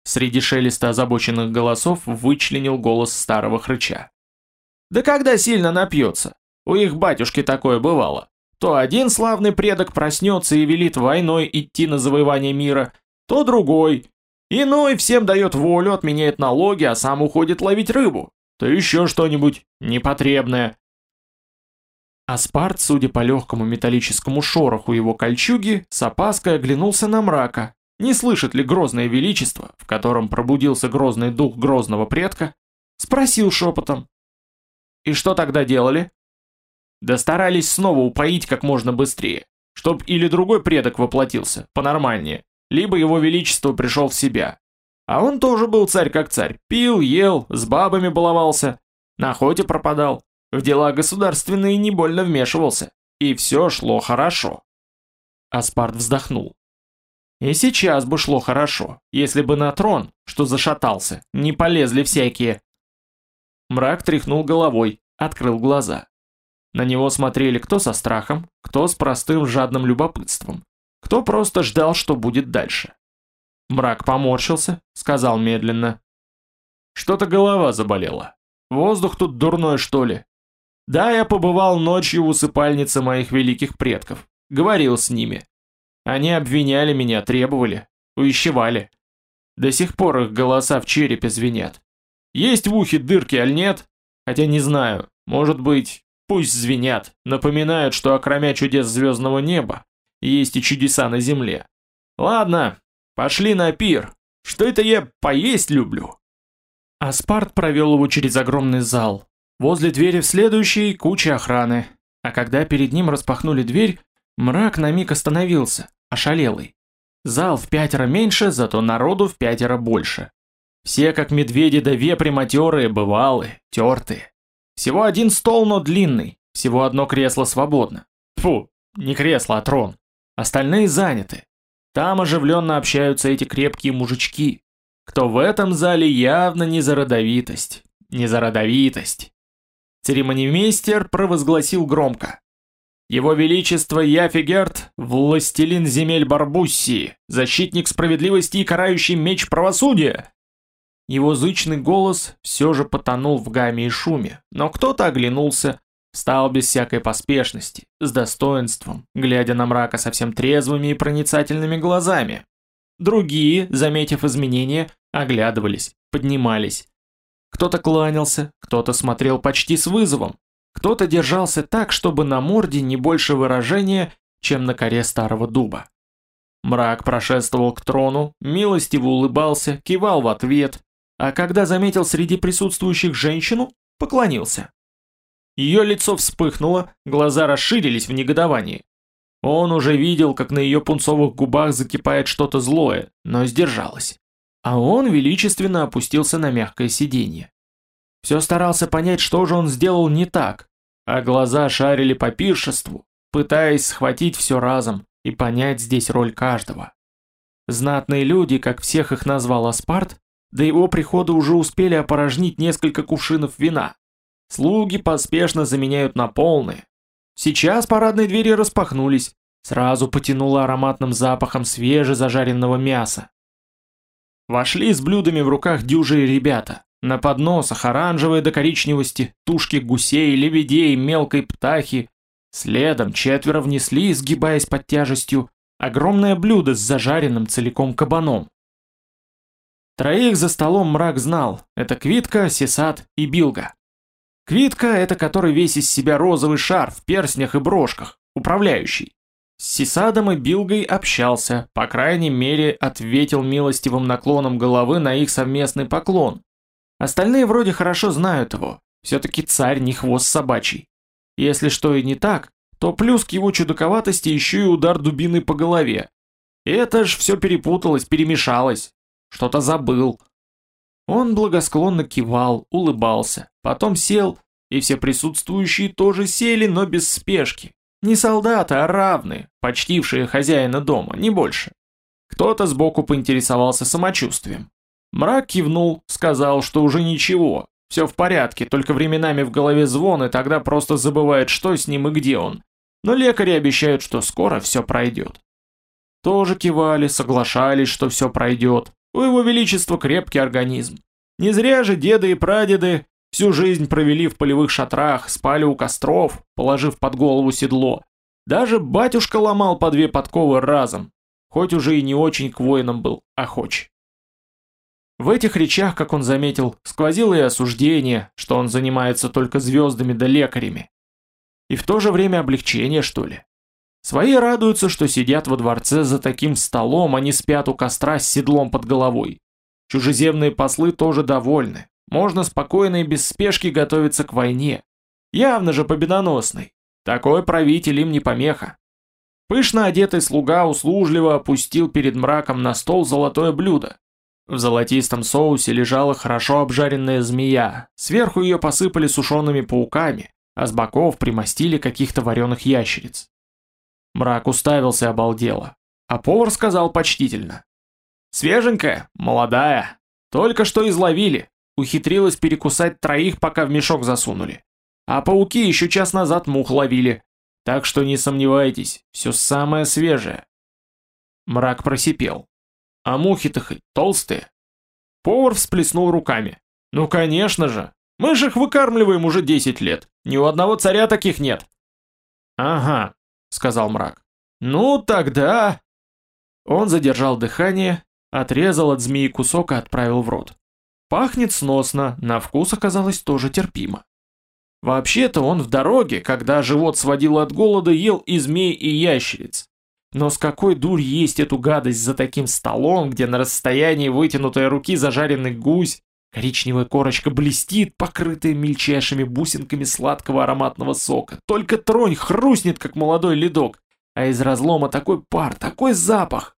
Среди шелеста озабоченных голосов вычленил голос старого хрыча. «Да когда сильно напьется? У их батюшки такое бывало. То один славный предок проснется и велит войной идти на завоевание мира, то другой. Иной всем дает волю, отменяет налоги, а сам уходит ловить рыбу. То еще что-нибудь непотребное. Аспарт, судя по легкому металлическому шороху его кольчуги, с опаской оглянулся на мрака. Не слышит ли грозное величество, в котором пробудился грозный дух грозного предка? Спросил шепотом. И что тогда делали? Да старались снова упоить как можно быстрее, чтоб или другой предок воплотился, понормальнее, либо его величество пришел в себя. А он тоже был царь как царь, пил, ел, с бабами баловался, на охоте пропадал, в дела государственные не больно вмешивался, и все шло хорошо. Аспарт вздохнул. И сейчас бы шло хорошо, если бы на трон, что зашатался, не полезли всякие. Мрак тряхнул головой, открыл глаза. На него смотрели кто со страхом, кто с простым жадным любопытством, кто просто ждал, что будет дальше. Мрак поморщился, сказал медленно. Что-то голова заболела. Воздух тут дурной, что ли? Да, я побывал ночью в усыпальнице моих великих предков. Говорил с ними. Они обвиняли меня, требовали, увещевали. До сих пор их голоса в черепе звенят. Есть в ухе дырки, аль нет? Хотя не знаю, может быть, пусть звенят, напоминают, что окромя чудес звездного неба, есть и чудеса на земле. Ладно, пошли на пир. Что это я поесть люблю? Аспарт провел его через огромный зал, Возле двери в следующей куча охраны. А когда перед ним распахнули дверь, мрак на миг остановился, ошалелый. Зал в пятеро меньше, зато народу в пятеро больше. Все как медведи да вепри матерые, бывалые, тертые. Всего один стол, но длинный, всего одно кресло свободно. Фу, не кресло, а трон. Остальные заняты. Там оживленно общаются эти крепкие мужички. Кто в этом зале явно не за родовитость. Не за родовитость. Церемонимейстер провозгласил громко. Его Величество Яфигерт, властелин земель Барбуссии, защитник справедливости и карающий меч правосудия. Его зычный голос все же потонул в гамме и шуме, но кто-то оглянулся, встал без всякой поспешности, с достоинством, глядя на мрака совсем трезвыми и проницательными глазами. Другие, заметив изменения, оглядывались, поднимались. Кто-то кланялся, кто-то смотрел почти с вызовом, кто-то держался так, чтобы на морде не больше выражения, чем на коре старого дуба. Мрак прошествовал к трону, милостиво улыбался, кивал в ответ, а когда заметил среди присутствующих женщину, поклонился. Ее лицо вспыхнуло, глаза расширились в негодовании. Он уже видел, как на ее пунцовых губах закипает что-то злое, но сдержалась. А он величественно опустился на мягкое сиденье. Все старался понять, что же он сделал не так, а глаза шарили по пиршеству, пытаясь схватить все разом и понять здесь роль каждого. Знатные люди, как всех их назвал Аспарт, до его прихода уже успели опорожнить несколько кувшинов вина. Слуги поспешно заменяют на полные. Сейчас парадные двери распахнулись, сразу потянуло ароматным запахом свежезажаренного мяса. Вошли с блюдами в руках дюжие ребята. На подносах оранжевые до коричневости, тушки гусей, лебедей, мелкой птахи. Следом четверо внесли, сгибаясь под тяжестью, огромное блюдо с зажаренным целиком кабаном. Троих за столом мрак знал, это Квитка, Сесат и Билга. Квитка – это который весь из себя розовый шар в перстнях и брошках, управляющий. С Сисадом и Билгой общался, по крайней мере, ответил милостивым наклоном головы на их совместный поклон. Остальные вроде хорошо знают его, все-таки царь не хвост собачий. Если что и не так, то плюс к его чудаковатости еще и удар дубины по голове. Это ж все перепуталось, перемешалось. Что-то забыл. Он благосклонно кивал, улыбался, потом сел, и все присутствующие тоже сели, но без спешки, не солдаты, а равные, почтившие хозяина дома, не больше. Кто-то сбоку поинтересовался самочувствием. Мрак кивнул, сказал, что уже ничего, все в порядке, только временами в голове звон, и тогда просто забывает, что с ним и где он. Но лекари обещают, что скоро все пройдет. Тоже кивали, соглашались, что все пройдет. У его величества крепкий организм. Не зря же деды и прадеды всю жизнь провели в полевых шатрах, спали у костров, положив под голову седло. Даже батюшка ломал по две подковы разом, хоть уже и не очень к воинам был охоч. В этих речах, как он заметил, сквозило и осуждение, что он занимается только звездами да лекарями. И в то же время облегчение, что ли. Свои радуются, что сидят во дворце за таким столом, а не спят у костра с седлом под головой. Чужеземные послы тоже довольны. Можно спокойно и без спешки готовиться к войне. Явно же победоносный. Такой правитель им не помеха. Пышно одетый слуга услужливо опустил перед мраком на стол золотое блюдо. В золотистом соусе лежала хорошо обжаренная змея, сверху ее посыпали сушеными пауками, а с боков примостили каких-то вареных ящериц. Мрак уставился обалдело, а повар сказал почтительно. «Свеженькая, молодая, только что изловили, ухитрилась перекусать троих, пока в мешок засунули. А пауки еще час назад мух ловили, так что не сомневайтесь, все самое свежее». Мрак просипел. А мухи-то хоть толстые. Повар всплеснул руками. Ну конечно же, мы же их выкармливаем уже 10 лет. Ни у одного царя таких нет. Ага, сказал мрак. Ну тогда... Он задержал дыхание, отрезал от змеи кусок и отправил в рот. Пахнет сносно, на вкус оказалось тоже терпимо. Вообще-то он в дороге, когда живот сводил от голода, ел и змей, и ящериц. Но с какой дурь есть эту гадость за таким столом, где на расстоянии вытянутой руки зажаренный гусь, коричневая корочка блестит, покрытая мельчайшими бусинками сладкого ароматного сока. Только тронь хрустнет, как молодой ледок, а из разлома такой пар, такой запах.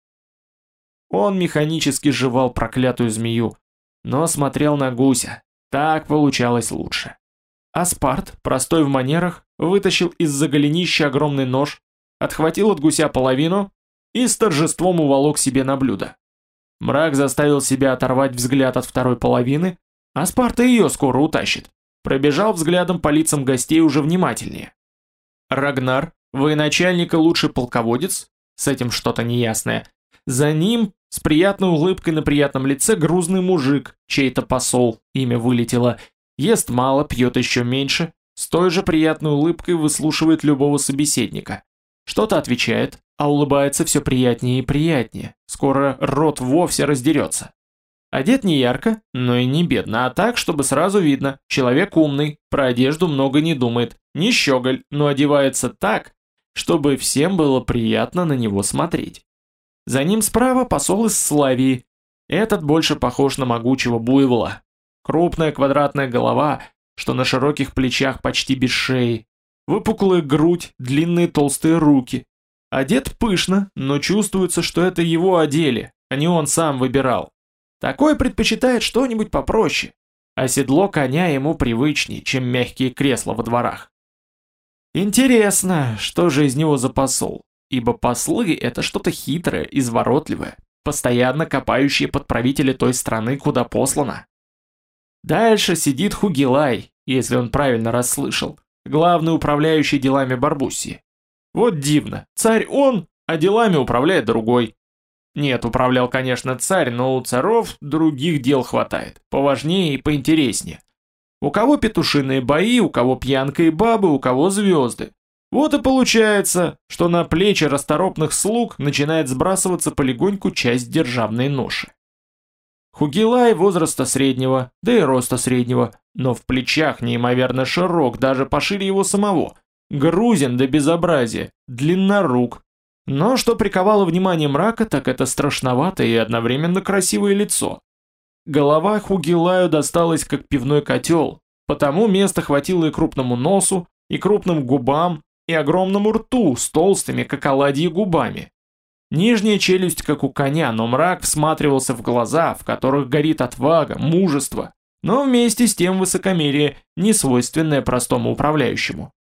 Он механически жевал проклятую змею, но смотрел на гуся. Так получалось лучше. Аспарт, простой в манерах, вытащил из-за голенища огромный нож, отхватил от гуся половину и с торжеством уволок себе на блюдо. Мрак заставил себя оторвать взгляд от второй половины, а Спарта ее скоро утащит. Пробежал взглядом по лицам гостей уже внимательнее. Рагнар, военачальника лучший полководец, с этим что-то неясное. За ним, с приятной улыбкой на приятном лице, грузный мужик, чей-то посол, имя вылетело, ест мало, пьет еще меньше, с той же приятной улыбкой выслушивает любого собеседника. Что-то отвечает, а улыбается все приятнее и приятнее. Скоро рот вовсе раздерется. Одет не ярко, но и не бедно, а так, чтобы сразу видно. Человек умный, про одежду много не думает. Не щеголь, но одевается так, чтобы всем было приятно на него смотреть. За ним справа посол из Славии. Этот больше похож на могучего буйвола. Крупная квадратная голова, что на широких плечах почти без шеи, Выпуклая грудь, длинные толстые руки. Одет пышно, но чувствуется, что это его одели, а не он сам выбирал. Такой предпочитает что-нибудь попроще, а седло коня ему привычнее, чем мягкие кресла во дворах. Интересно, что же из него за посол, ибо послы — это что-то хитрое, изворотливое, постоянно копающие под правителя той страны, куда послано. Дальше сидит Хугилай, если он правильно расслышал, главный управляющий делами Барбуссии. Вот дивно, царь он, а делами управляет другой. Нет, управлял, конечно, царь, но у царов других дел хватает, поважнее и поинтереснее. У кого петушиные бои, у кого пьянка и бабы, у кого звезды. Вот и получается, что на плечи расторопных слуг начинает сбрасываться полегоньку часть державной ноши. Хугилай возраста среднего, да и роста среднего, но в плечах неимоверно широк, даже пошире его самого. Грузин до безобразия, длиннорук. Но что приковало внимание мрака, так это страшноватое и одновременно красивое лицо. Голова Хугилаю досталась как пивной котел, потому места хватило и крупному носу, и крупным губам, и огромному рту с толстыми, как оладьи, губами. Нижняя челюсть как у коня, но мрак всматривался в глаза, в которых горит отвага, мужество, но вместе с тем высокомерие, не свойственное простому управляющему.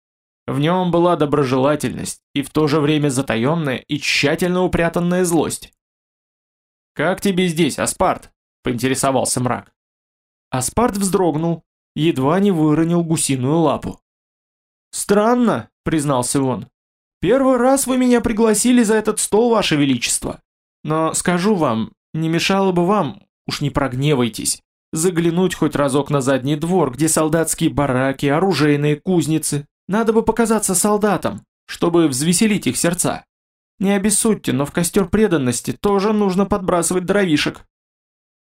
В нем была доброжелательность и в то же время затаенная и тщательно упрятанная злость. «Как тебе здесь, Аспарт?» – поинтересовался мрак. Аспарт вздрогнул, едва не выронил гусиную лапу. «Странно», — признался он. «Первый раз вы меня пригласили за этот стол, ваше величество. Но скажу вам, не мешало бы вам, уж не прогневайтесь, заглянуть хоть разок на задний двор, где солдатские бараки, оружейные кузницы. Надо бы показаться солдатам, чтобы взвеселить их сердца. Не обессудьте, но в костер преданности тоже нужно подбрасывать дровишек».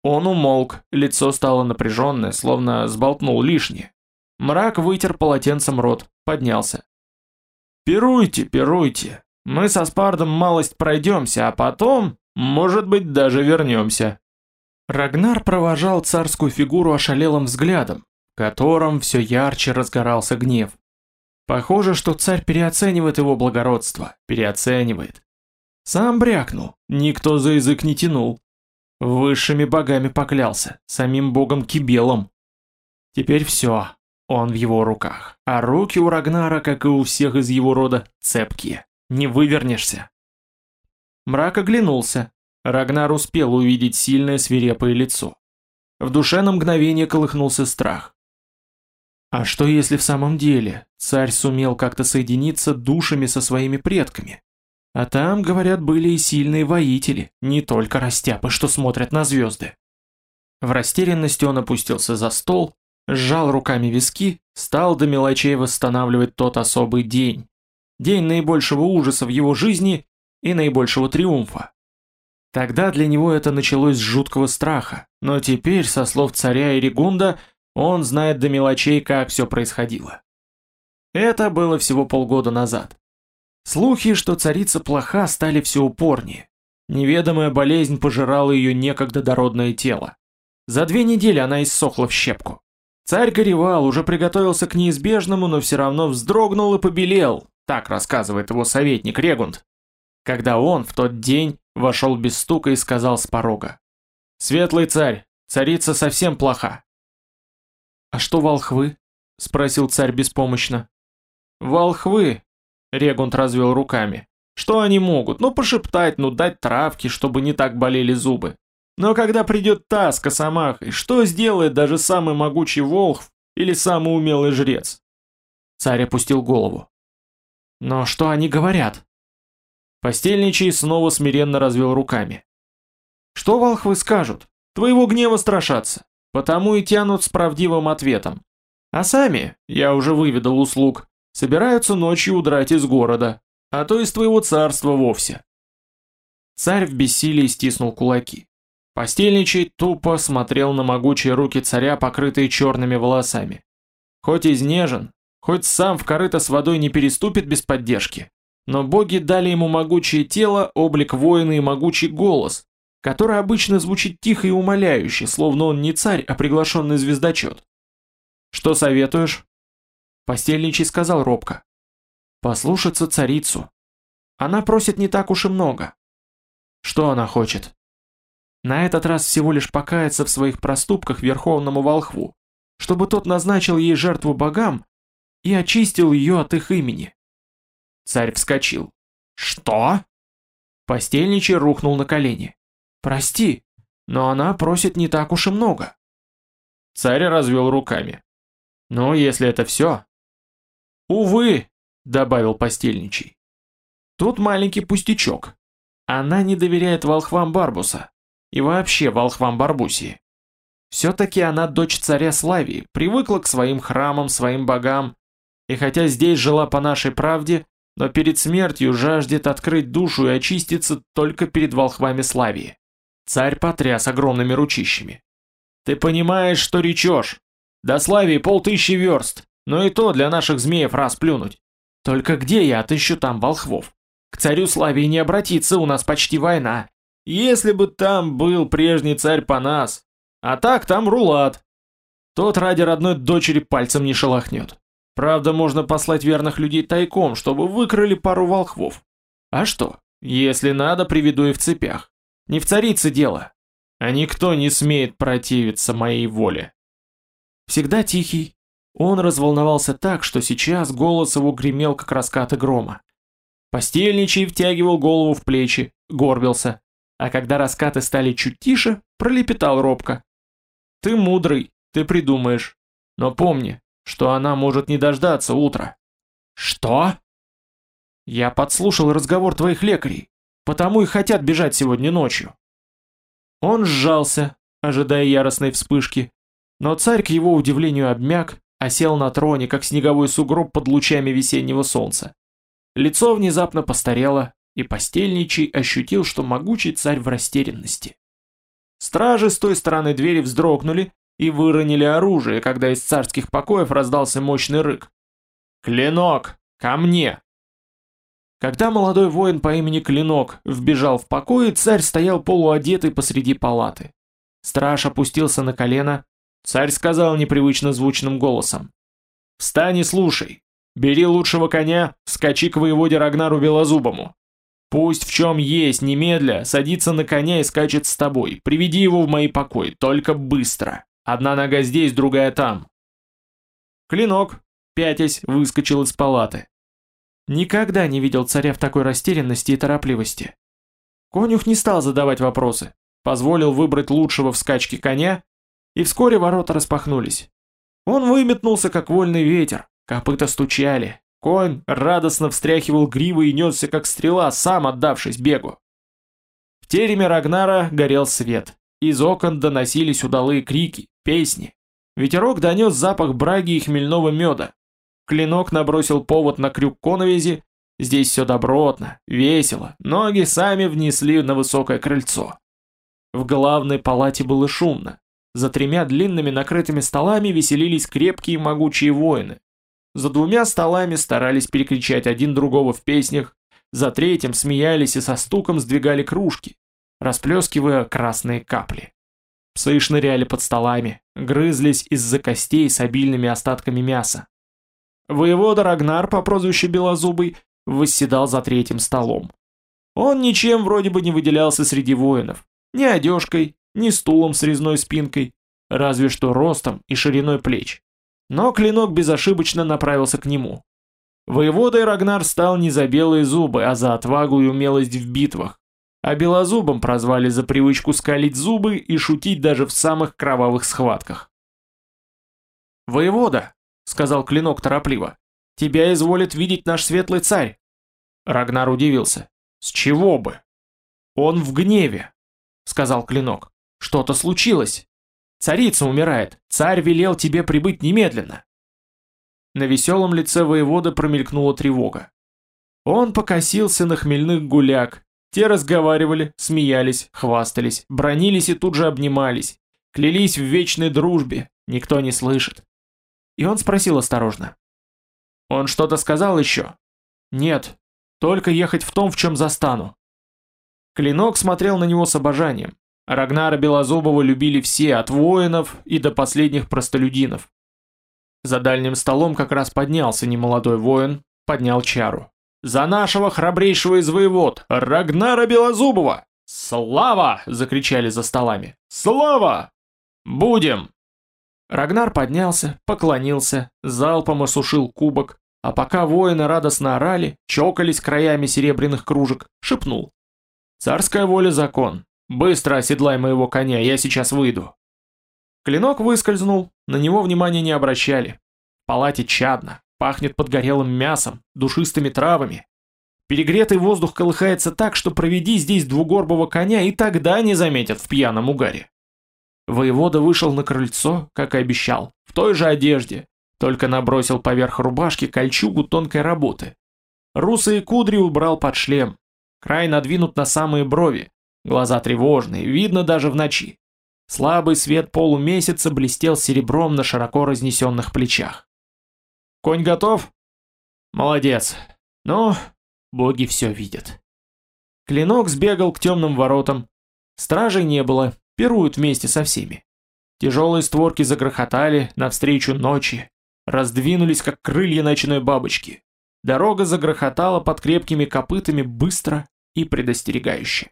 Он умолк, лицо стало напряженное, словно сболтнул лишнее. Мрак вытер полотенцем рот, поднялся. «Пируйте, пируйте. Мы со Спардом малость пройдемся, а потом, может быть, даже вернемся». Рагнар провожал царскую фигуру ошалелым взглядом, в котором все ярче разгорался гнев. Похоже, что царь переоценивает его благородство, переоценивает. Сам брякнул, никто за язык не тянул. Высшими богами поклялся, самим богом Кибелом. Теперь все, он в его руках. А руки у Рагнара, как и у всех из его рода, цепкие. Не вывернешься. Мрак оглянулся. Рагнар успел увидеть сильное свирепое лицо. В душе на мгновение колыхнулся страх. А что если в самом деле царь сумел как-то соединиться душами со своими предками? А там, говорят, были и сильные воители, не только растяпы, что смотрят на звезды. В растерянности он опустился за стол, сжал руками виски, стал до мелочей восстанавливать тот особый день. День наибольшего ужаса в его жизни и наибольшего триумфа. Тогда для него это началось с жуткого страха, но теперь, со слов царя Иригунда, он знает до мелочей, как все происходило. Это было всего полгода назад. Слухи, что царица плоха, стали все упорнее. Неведомая болезнь пожирала ее некогда дородное тело. За две недели она иссохла в щепку. Царь горевал, уже приготовился к неизбежному, но все равно вздрогнул и побелел, так рассказывает его советник Регунд. Когда он в тот день вошел без стука и сказал с порога. «Светлый царь, царица совсем плоха». «А что волхвы?» – спросил царь беспомощно. «Волхвы, Регунд развел руками. Что они могут? Ну пошептать, ну дать травки, чтобы не так болели зубы. Но когда придет та с косомахой, что сделает даже самый могучий волхв или самый умелый жрец? Царь опустил голову. Но что они говорят? Постельничий снова смиренно развел руками. Что волхвы скажут? Твоего гнева страшатся, потому и тянут с правдивым ответом. А сами, я уже выведал услуг, Собираются ночью удрать из города, а то из твоего царства вовсе. Царь в бессилии стиснул кулаки. Постельничий тупо смотрел на могучие руки царя, покрытые черными волосами. Хоть изнежен, хоть сам в корыто с водой не переступит без поддержки, но боги дали ему могучее тело, облик воина и могучий голос, который обычно звучит тихо и умоляюще, словно он не царь, а приглашенный звездочет. «Что советуешь?» Постельничий сказал робко. Послушаться царицу. Она просит не так уж и много. Что она хочет? На этот раз всего лишь покаяться в своих проступках верховному волхву, чтобы тот назначил ей жертву богам и очистил ее от их имени. Царь вскочил. «Что?» Постельничий рухнул на колени. «Прости, но она просит не так уж и много». Царь развел руками. «Ну, если это все, «Увы», — добавил постельничий. «Тут маленький пустячок. Она не доверяет волхвам Барбуса. И вообще волхвам Барбусии. Все-таки она дочь царя Славии, привыкла к своим храмам, своим богам. И хотя здесь жила по нашей правде, но перед смертью жаждет открыть душу и очиститься только перед волхвами Славии. Царь потряс огромными ручищами. «Ты понимаешь, что речешь? До Славии полтыщи верст. Но и то для наших змеев раз плюнуть. Только где я отыщу там волхвов? К царю Славии не обратиться, у нас почти война. Если бы там был прежний царь по нас. А так там Рулат. Тот ради родной дочери пальцем не шелохнет. Правда, можно послать верных людей тайком, чтобы выкрали пару волхвов. А что, если надо, приведу и в цепях. Не в царице дело. А никто не смеет противиться моей воле. Всегда тихий, он разволновался так, что сейчас голос его гремел, как раскаты грома. Постельничий втягивал голову в плечи, горбился, а когда раскаты стали чуть тише, пролепетал робко. «Ты мудрый, ты придумаешь. Но помни, что она может не дождаться утра. Что? Я подслушал разговор твоих лекарей, потому и хотят бежать сегодня ночью. Он сжался, ожидая яростной вспышки, но царь к его удивлению обмяк, осел на троне, как снеговой сугроб под лучами весеннего солнца. Лицо внезапно постарело, и постельничий ощутил, что могучий царь в растерянности. Стражи с той стороны двери вздрогнули и выронили оружие, когда из царских покоев раздался мощный рык. «Клинок! Ко мне!» Когда молодой воин по имени Клинок вбежал в покой, царь стоял полуодетый посреди палаты. Страж опустился на колено, царь сказал непривычно звучным голосом. «Встань и слушай. Бери лучшего коня, скачи к воеводе Рагнару Белозубому. Пусть в чем есть, немедля, садится на коня и скачет с тобой. Приведи его в мои покои, только быстро. Одна нога здесь, другая там». Клинок, пятясь, выскочил из палаты. Никогда не видел царя в такой растерянности и торопливости. Конюх не стал задавать вопросы, позволил выбрать лучшего в скачке коня, и вскоре ворота распахнулись. Он выметнулся, как вольный ветер, копыта стучали, конь радостно встряхивал гривы и несся, как стрела, сам отдавшись бегу. В тереме Рагнара горел свет, из окон доносились удалые крики, песни. Ветерок донес запах браги и хмельного меда. Клинок набросил повод на крюк коновизи, здесь все добротно, весело, ноги сами внесли на высокое крыльцо. В главной палате было шумно. За тремя длинными накрытыми столами веселились крепкие могучие воины. За двумя столами старались перекричать один другого в песнях, за третьим смеялись и со стуком сдвигали кружки, расплескивая красные капли. Псы шныряли под столами, грызлись из-за костей с обильными остатками мяса. Воевода Рагнар по прозвищу Белозубый восседал за третьим столом. Он ничем вроде бы не выделялся среди воинов, ни одежкой, ни стулом с резной спинкой, разве что ростом и шириной плеч. Но клинок безошибочно направился к нему. Воеводой Рагнар стал не за белые зубы, а за отвагу и умелость в битвах. А белозубом прозвали за привычку скалить зубы и шутить даже в самых кровавых схватках. «Воевода», — сказал клинок торопливо, — «тебя изволит видеть наш светлый царь». Рагнар удивился. «С чего бы?» «Он в гневе», сказал Клинок. Что-то случилось. Царица умирает. Царь велел тебе прибыть немедленно. На веселом лице воевода промелькнула тревога. Он покосился на хмельных гуляк. Те разговаривали, смеялись, хвастались, бронились и тут же обнимались. Клялись в вечной дружбе, никто не слышит. И он спросил осторожно. «Он что-то сказал еще?» «Нет, только ехать в том, в чем застану. Клинок смотрел на него с обожанием. Рагнара Белозубова любили все, от воинов и до последних простолюдинов. За дальним столом как раз поднялся немолодой воин, поднял чару. «За нашего храбрейшего из воевод, Рагнара Белозубова! Слава!» — закричали за столами. «Слава! Будем!» Рагнар поднялся, поклонился, залпом осушил кубок, а пока воины радостно орали, чокались краями серебряных кружек, шепнул. Царская воля закон. Быстро оседлай моего коня, я сейчас выйду. Клинок выскользнул, на него внимания не обращали. В палате чадно, пахнет подгорелым мясом, душистыми травами. Перегретый воздух колыхается так, что проведи здесь двугорбого коня и тогда не заметят в пьяном угаре. Воевода вышел на крыльцо, как и обещал, в той же одежде, только набросил поверх рубашки кольчугу тонкой работы. Русые кудри убрал под шлем, Край надвинут на самые брови, глаза тревожные, видно даже в ночи. Слабый свет полумесяца блестел серебром на широко разнесенных плечах. «Конь готов?» «Молодец. Ну, боги все видят». Клинок сбегал к темным воротам. Стражей не было, пируют вместе со всеми. Тяжелые створки загрохотали навстречу ночи, раздвинулись, как крылья ночной бабочки. Дорога загрохотала под крепкими копытами быстро и предостерегающе.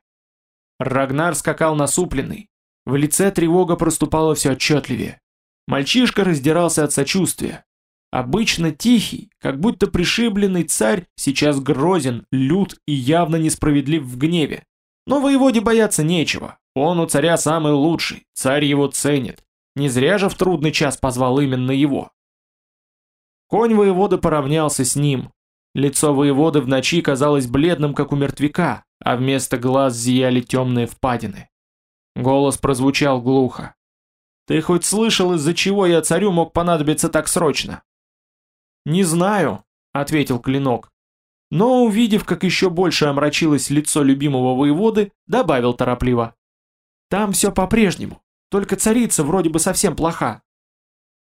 Рагнар скакал насупленный. В лице тревога проступала все отчетливее. Мальчишка раздирался от сочувствия. Обычно тихий, как будто пришибленный царь, сейчас грозен, лют и явно несправедлив в гневе. Но воеводе бояться нечего. Он у царя самый лучший, царь его ценит. Не зря же в трудный час позвал именно его. Конь воеводы поравнялся с ним. Лицо воеводы в ночи казалось бледным, как у мертвяка, а вместо глаз зияли темные впадины. Голос прозвучал глухо. «Ты хоть слышал, из-за чего я царю мог понадобиться так срочно?» «Не знаю», — ответил Клинок. Но, увидев, как еще больше омрачилось лицо любимого воеводы, добавил торопливо. «Там все по-прежнему, только царица вроде бы совсем плоха».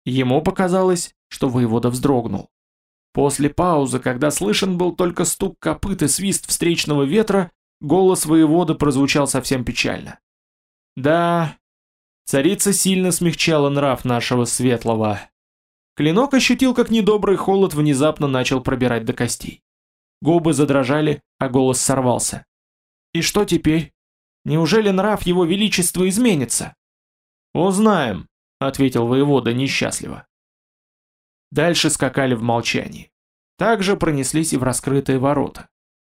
Ему показалось, что воевода вздрогнул. После паузы, когда слышен был только стук копыт и свист встречного ветра, голос воевода прозвучал совсем печально. «Да, царица сильно смягчала нрав нашего светлого». Клинок ощутил, как недобрый холод внезапно начал пробирать до костей. Губы задрожали, а голос сорвался. «И что теперь? Неужели нрав его величества изменится?» «Узнаем», — ответил воевода несчастливо. Дальше скакали в молчании. Также пронеслись и в раскрытые ворота.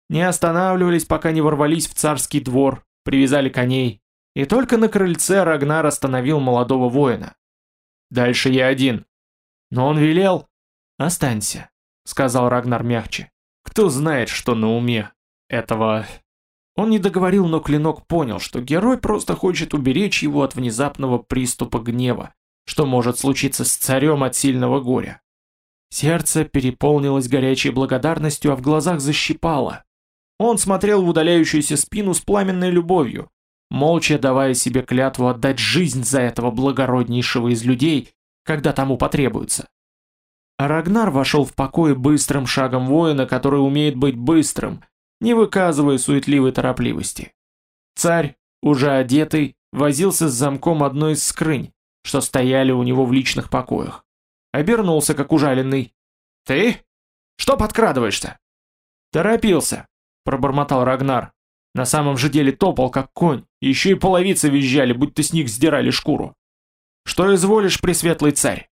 Не останавливались, пока не ворвались в царский двор, привязали коней. И только на крыльце Рагнар остановил молодого воина. «Дальше я один». Но он велел... «Останься», — сказал Рагнар мягче. «Кто знает, что на уме этого...» Он не договорил, но Клинок понял, что герой просто хочет уберечь его от внезапного приступа гнева, что может случиться с царем от сильного горя. Сердце переполнилось горячей благодарностью, а в глазах защипало. Он смотрел в удаляющуюся спину с пламенной любовью, молча давая себе клятву отдать жизнь за этого благороднейшего из людей, когда тому потребуется. Рагнар вошел в покой быстрым шагом воина, который умеет быть быстрым, не выказывая суетливой торопливости. Царь, уже одетый, возился с замком одной из скрынь, что стояли у него в личных покоях. Обернулся, как ужаленный. «Ты? Что подкрадываешься?» «Торопился», — пробормотал Рагнар. На самом же деле топал, как конь, еще и половицы визжали, будто с них сдирали шкуру. «Что изволишь, пресветлый царь?»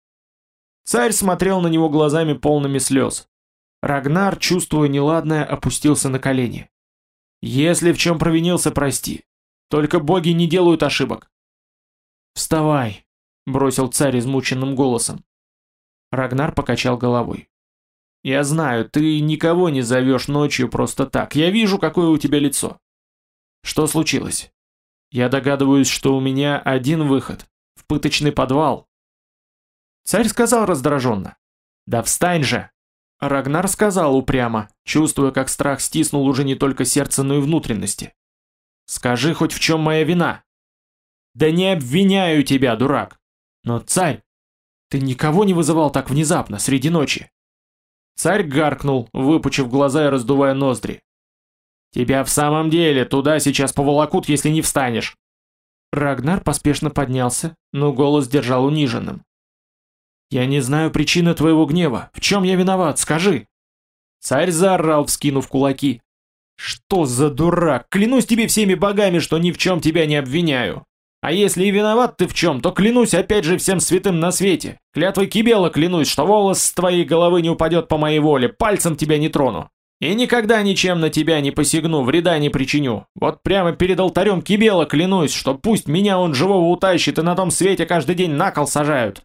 Царь смотрел на него глазами полными слез. Рагнар, чувствуя неладное, опустился на колени. «Если в чем провинился, прости. Только боги не делают ошибок». «Вставай», бросил царь измученным голосом. Рагнар покачал головой. Я знаю, ты никого не зовешь ночью просто так. Я вижу, какое у тебя лицо. Что случилось? Я догадываюсь, что у меня один выход. В пыточный подвал. Царь сказал раздраженно. Да встань же! Рагнар сказал упрямо, чувствуя, как страх стиснул уже не только сердце, но и внутренности. Скажи хоть в чем моя вина. Да не обвиняю тебя, дурак. Но, царь, ты никого не вызывал так внезапно, среди ночи. Царь гаркнул, выпучив глаза и раздувая ноздри. Тебя в самом деле туда сейчас поволокут, если не встанешь. Рагнар поспешно поднялся, но голос держал униженным. «Я не знаю причины твоего гнева. В чем я виноват? Скажи!» Царь заорал, вскинув кулаки. «Что за дурак? Клянусь тебе всеми богами, что ни в чем тебя не обвиняю. А если и виноват ты в чем, то клянусь опять же всем святым на свете. Клятвой Кибела клянусь, что волос с твоей головы не упадет по моей воле, пальцем тебя не трону. И никогда ничем на тебя не посягну, вреда не причиню. Вот прямо перед алтарем Кибела клянусь, что пусть меня он живого утащит и на том свете каждый день на кол сажают.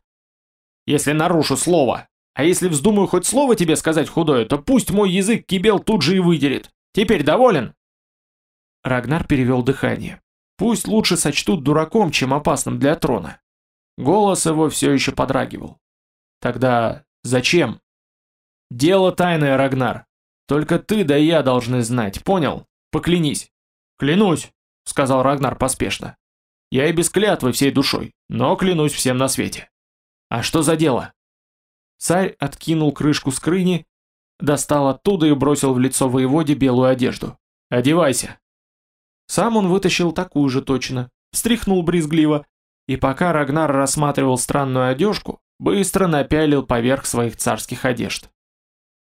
Если нарушу слово. А если вздумаю хоть слово тебе сказать худое, то пусть мой язык Кибел тут же и выдерет. Теперь доволен?» Рагнар перевел дыхание. Пусть лучше сочтут дураком, чем опасным для трона. Голос его все еще подрагивал. Тогда зачем? Дело тайное, Рагнар. Только ты да я должны знать, понял? Поклянись. Клянусь, сказал Рагнар поспешно. Я и без клятвы всей душой, но клянусь всем на свете. А что за дело? Царь откинул крышку скрыни, достал оттуда и бросил в лицо воеводе белую одежду. «Одевайся!» Сам он вытащил такую же точно, встряхнул брезгливо, и пока Рагнар рассматривал странную одежку, быстро напялил поверх своих царских одежд.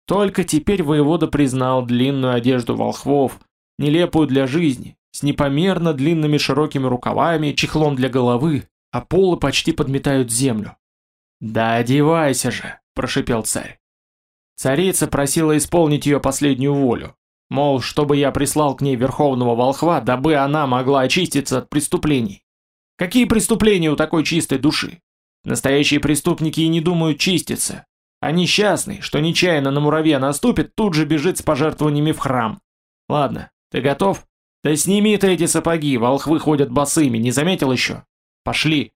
Только теперь воевода признал длинную одежду волхвов, нелепую для жизни, с непомерно длинными широкими рукавами, чехлом для головы, а полы почти подметают землю. «Да одевайся же!» – прошипел царь. Царица просила исполнить ее последнюю волю. Мол, чтобы я прислал к ней верховного волхва, дабы она могла очиститься от преступлений. Какие преступления у такой чистой души? Настоящие преступники и не думают чиститься. А несчастный, что нечаянно на муравья наступит, тут же бежит с пожертвованиями в храм. Ладно, ты готов? Да сними ты эти сапоги, волхвы ходят босыми, не заметил еще? Пошли.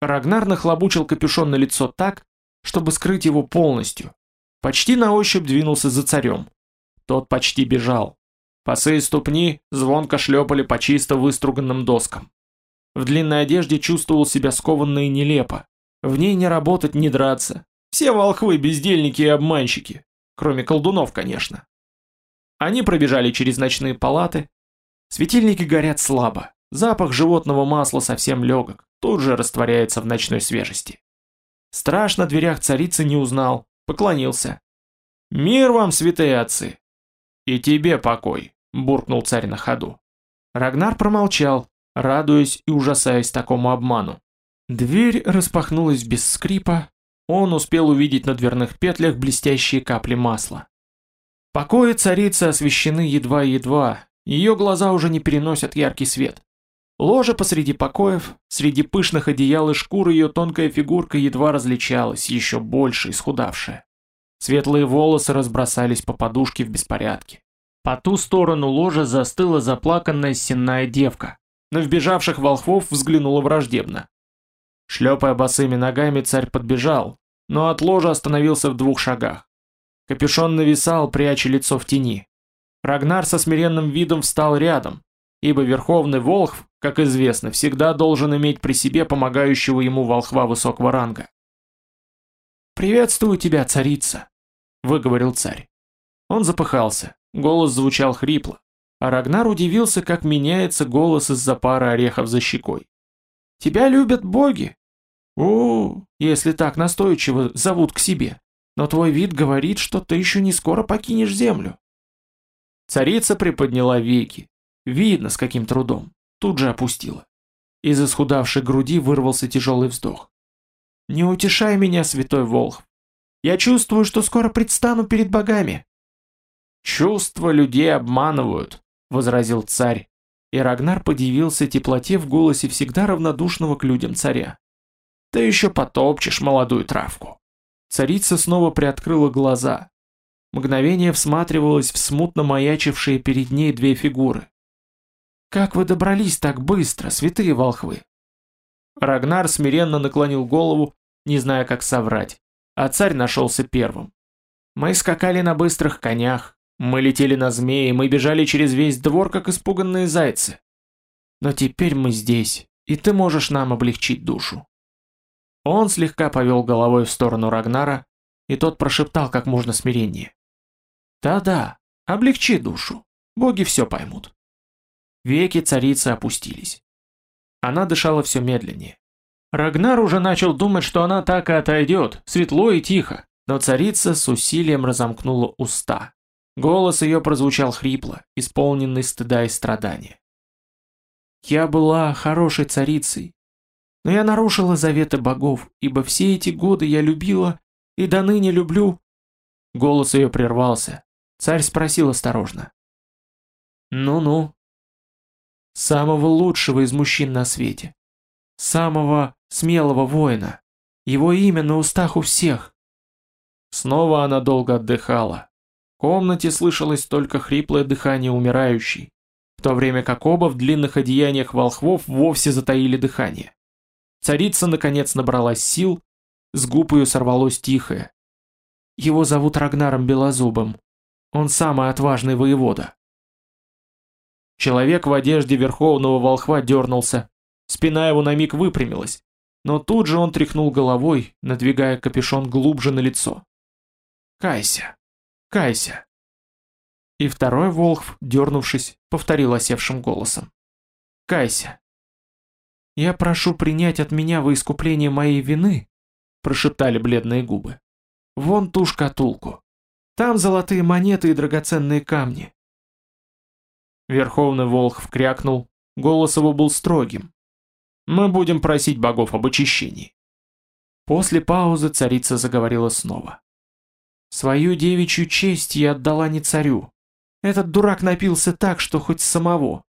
Рагнар нахлобучил капюшон на лицо так, чтобы скрыть его полностью. Почти на ощупь двинулся за царем. Тот почти бежал. Босые ступни звонко шлепали по чисто выструганным доскам. В длинной одежде чувствовал себя скованно и нелепо. В ней не работать, не драться. Все волхвы бездельники и обманщики. Кроме колдунов, конечно. Они пробежали через ночные палаты. Светильники горят слабо. Запах животного масла совсем легок, тут же растворяется в ночной свежести. Страж на дверях царицы не узнал, поклонился. «Мир вам, святые отцы!» «И тебе покой», — буркнул царь на ходу. Рагнар промолчал, радуясь и ужасаясь такому обману. Дверь распахнулась без скрипа, он успел увидеть на дверных петлях блестящие капли масла. Покои царицы освещены едва-едва, ее глаза уже не переносят яркий свет. Ложа посреди покоев, среди пышных одеял и шкур ее тонкая фигурка едва различалась, еще больше исхудавшая. Светлые волосы разбросались по подушке в беспорядке. По ту сторону ложа застыла заплаканная сенная девка. На вбежавших волхвов взглянула враждебно. Шлепая босыми ногами, царь подбежал, но от ложа остановился в двух шагах. Капюшон нависал, пряча лицо в тени. Рагнар со смиренным видом встал рядом, ибо Верховный Волхв, как известно, всегда должен иметь при себе помогающего ему волхва высокого ранга. «Приветствую тебя, царица!» — выговорил царь. Он запыхался, голос звучал хрипло, а Рагнар удивился, как меняется голос из-за пары орехов за щекой. «Тебя любят боги!» «О, если так настойчиво зовут к себе, но твой вид говорит, что ты еще не скоро покинешь землю». Царица приподняла веки. Видно, с каким трудом. Тут же опустила. Из исхудавшей груди вырвался тяжелый вздох. «Не утешай меня, святой Волх. Я чувствую, что скоро предстану перед богами». «Чувства людей обманывают», — возразил царь. И Рагнар подивился теплоте в голосе всегда равнодушного к людям царя. «Ты еще потопчешь молодую травку». Царица снова приоткрыла глаза, Мгновение всматривалась в смутно маячившие перед ней две фигуры. «Как вы добрались так быстро, святые волхвы?» Рагнар смиренно наклонил голову, не зная, как соврать, а царь нашелся первым. «Мы скакали на быстрых конях, мы летели на змеи, мы бежали через весь двор, как испуганные зайцы. Но теперь мы здесь, и ты можешь нам облегчить душу». Он слегка повел головой в сторону Рагнара, и тот прошептал как можно смиреннее. Да-да, облегчи душу, боги все поймут. Веки царицы опустились. Она дышала все медленнее. Рагнар уже начал думать, что она так и отойдет, светло и тихо, но царица с усилием разомкнула уста. Голос ее прозвучал хрипло, исполненный стыда и страдания. «Я была хорошей царицей, но я нарушила заветы богов, ибо все эти годы я любила и до ныне люблю...» Голос ее прервался, Царь спросил осторожно. «Ну-ну». «Самого лучшего из мужчин на свете. Самого смелого воина. Его имя на устах у всех». Снова она долго отдыхала. В комнате слышалось только хриплое дыхание умирающей, в то время как оба в длинных одеяниях волхвов вовсе затаили дыхание. Царица наконец набралась сил, с губ ее сорвалось тихое. Его зовут Рагнаром Белозубым. Он самый отважный воевода. Человек в одежде верховного волхва дернулся. Спина его на миг выпрямилась, но тут же он тряхнул головой, надвигая капюшон глубже на лицо. «Кайся! Кайся!» И второй волхв, дернувшись, повторил осевшим голосом. «Кайся!» «Я прошу принять от меня во искупление моей вины», прошептали бледные губы. «Вон ту шкатулку. Там золотые монеты и драгоценные камни. Верховный Волхв крякнул, голос его был строгим. Мы будем просить богов об очищении. После паузы царица заговорила снова. Свою девичью честь я отдала не царю. Этот дурак напился так, что хоть самого.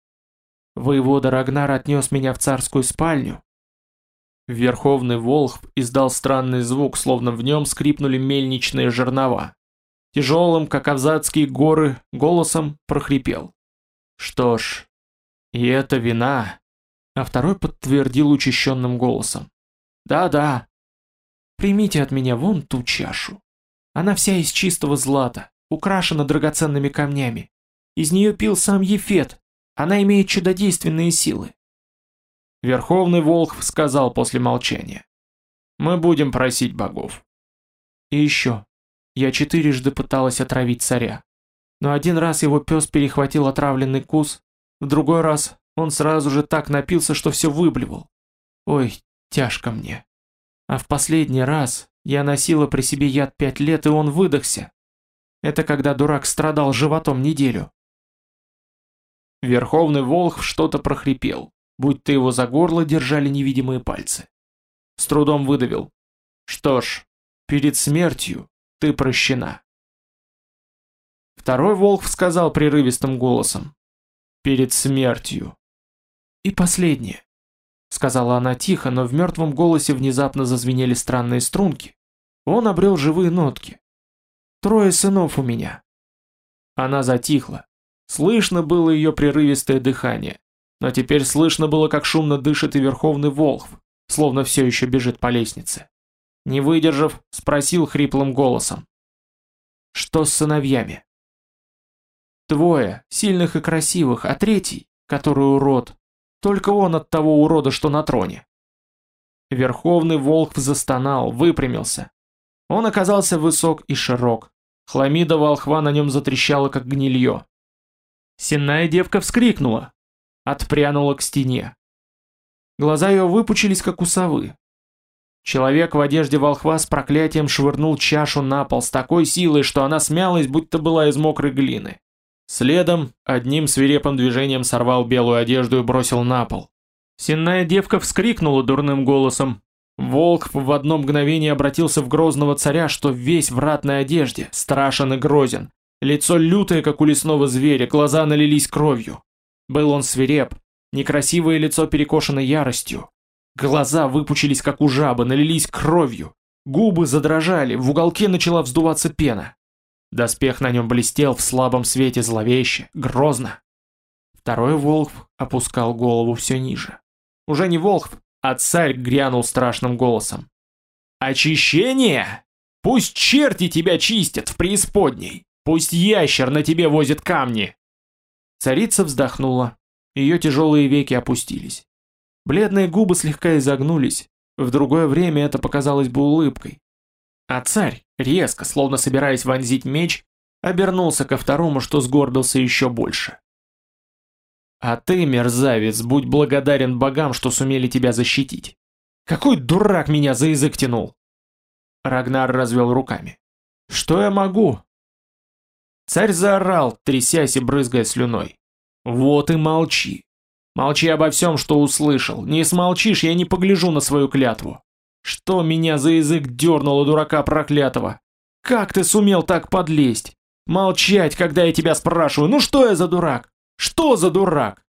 Воевода Рагнар отнес меня в царскую спальню. Верховный Волхв издал странный звук, словно в нем скрипнули мельничные жернова. Тяжелым, как Авзатские горы, голосом прохрипел. Что ж, и это вина. А второй подтвердил учащенным голосом. Да-да. Примите от меня вон ту чашу. Она вся из чистого злата, украшена драгоценными камнями. Из нее пил сам Ефет. Она имеет чудодейственные силы. Верховный Волхв сказал после молчания. Мы будем просить богов. И еще. Я четырежды пыталась отравить царя. Но один раз его пес перехватил отравленный кус, в другой раз он сразу же так напился, что все выблевал. Ой, тяжко мне. А в последний раз я носила при себе яд пять лет, и он выдохся. Это когда дурак страдал животом неделю. Верховный Волх что-то прохрипел, будто его за горло держали невидимые пальцы. С трудом выдавил. Что ж, перед смертью ты прощена. Второй Волх сказал прерывистым голосом. Перед смертью. И последнее. Сказала она тихо, но в мертвом голосе внезапно зазвенели странные струнки. Он обрел живые нотки. Трое сынов у меня. Она затихла. Слышно было ее прерывистое дыхание. Но теперь слышно было, как шумно дышит и Верховный Волхв, словно все еще бежит по лестнице. Не выдержав, спросил хриплым голосом. «Что с сыновьями?» «Двое, сильных и красивых, а третий, который урод. Только он от того урода, что на троне». Верховный Волхв застонал, выпрямился. Он оказался высок и широк. Хламида волхва на нем затрещала, как гнилье. Сенная девка вскрикнула, отпрянула к стене. Глаза ее выпучились, как у совы. Человек в одежде волхва с проклятием швырнул чашу на пол с такой силой, что она смялась, будто была из мокрой глины. Следом, одним свирепым движением сорвал белую одежду и бросил на пол. Сенная девка вскрикнула дурным голосом. Волк в одно мгновение обратился в грозного царя, что весь в ратной одежде, страшен и грозен. Лицо лютое, как у лесного зверя, глаза налились кровью. Был он свиреп, некрасивое лицо перекошено яростью. Глаза выпучились, как у жабы, налились кровью. Губы задрожали, в уголке начала вздуваться пена. Доспех на нем блестел в слабом свете зловеще, грозно. Второй Волхв опускал голову все ниже. Уже не Волхв, а царь грянул страшным голосом. «Очищение? Пусть черти тебя чистят в преисподней! Пусть ящер на тебе возит камни!» Царица вздохнула. Ее тяжелые веки опустились. Бледные губы слегка изогнулись. В другое время это показалось бы улыбкой. А царь, резко, словно собираясь вонзить меч, обернулся ко второму, что сгорбился еще больше. «А ты, мерзавец, будь благодарен богам, что сумели тебя защитить. Какой дурак меня за язык тянул!» Рагнар развел руками. «Что я могу? Царь заорал, трясясь и брызгая слюной. «Вот и молчи. Молчи обо всем, что услышал. Не смолчишь, я не погляжу на свою клятву. Что меня за язык дернуло, дурака проклятого? Как ты сумел так подлезть? Молчать, когда я тебя спрашиваю, ну что я за дурак? Что за дурак?»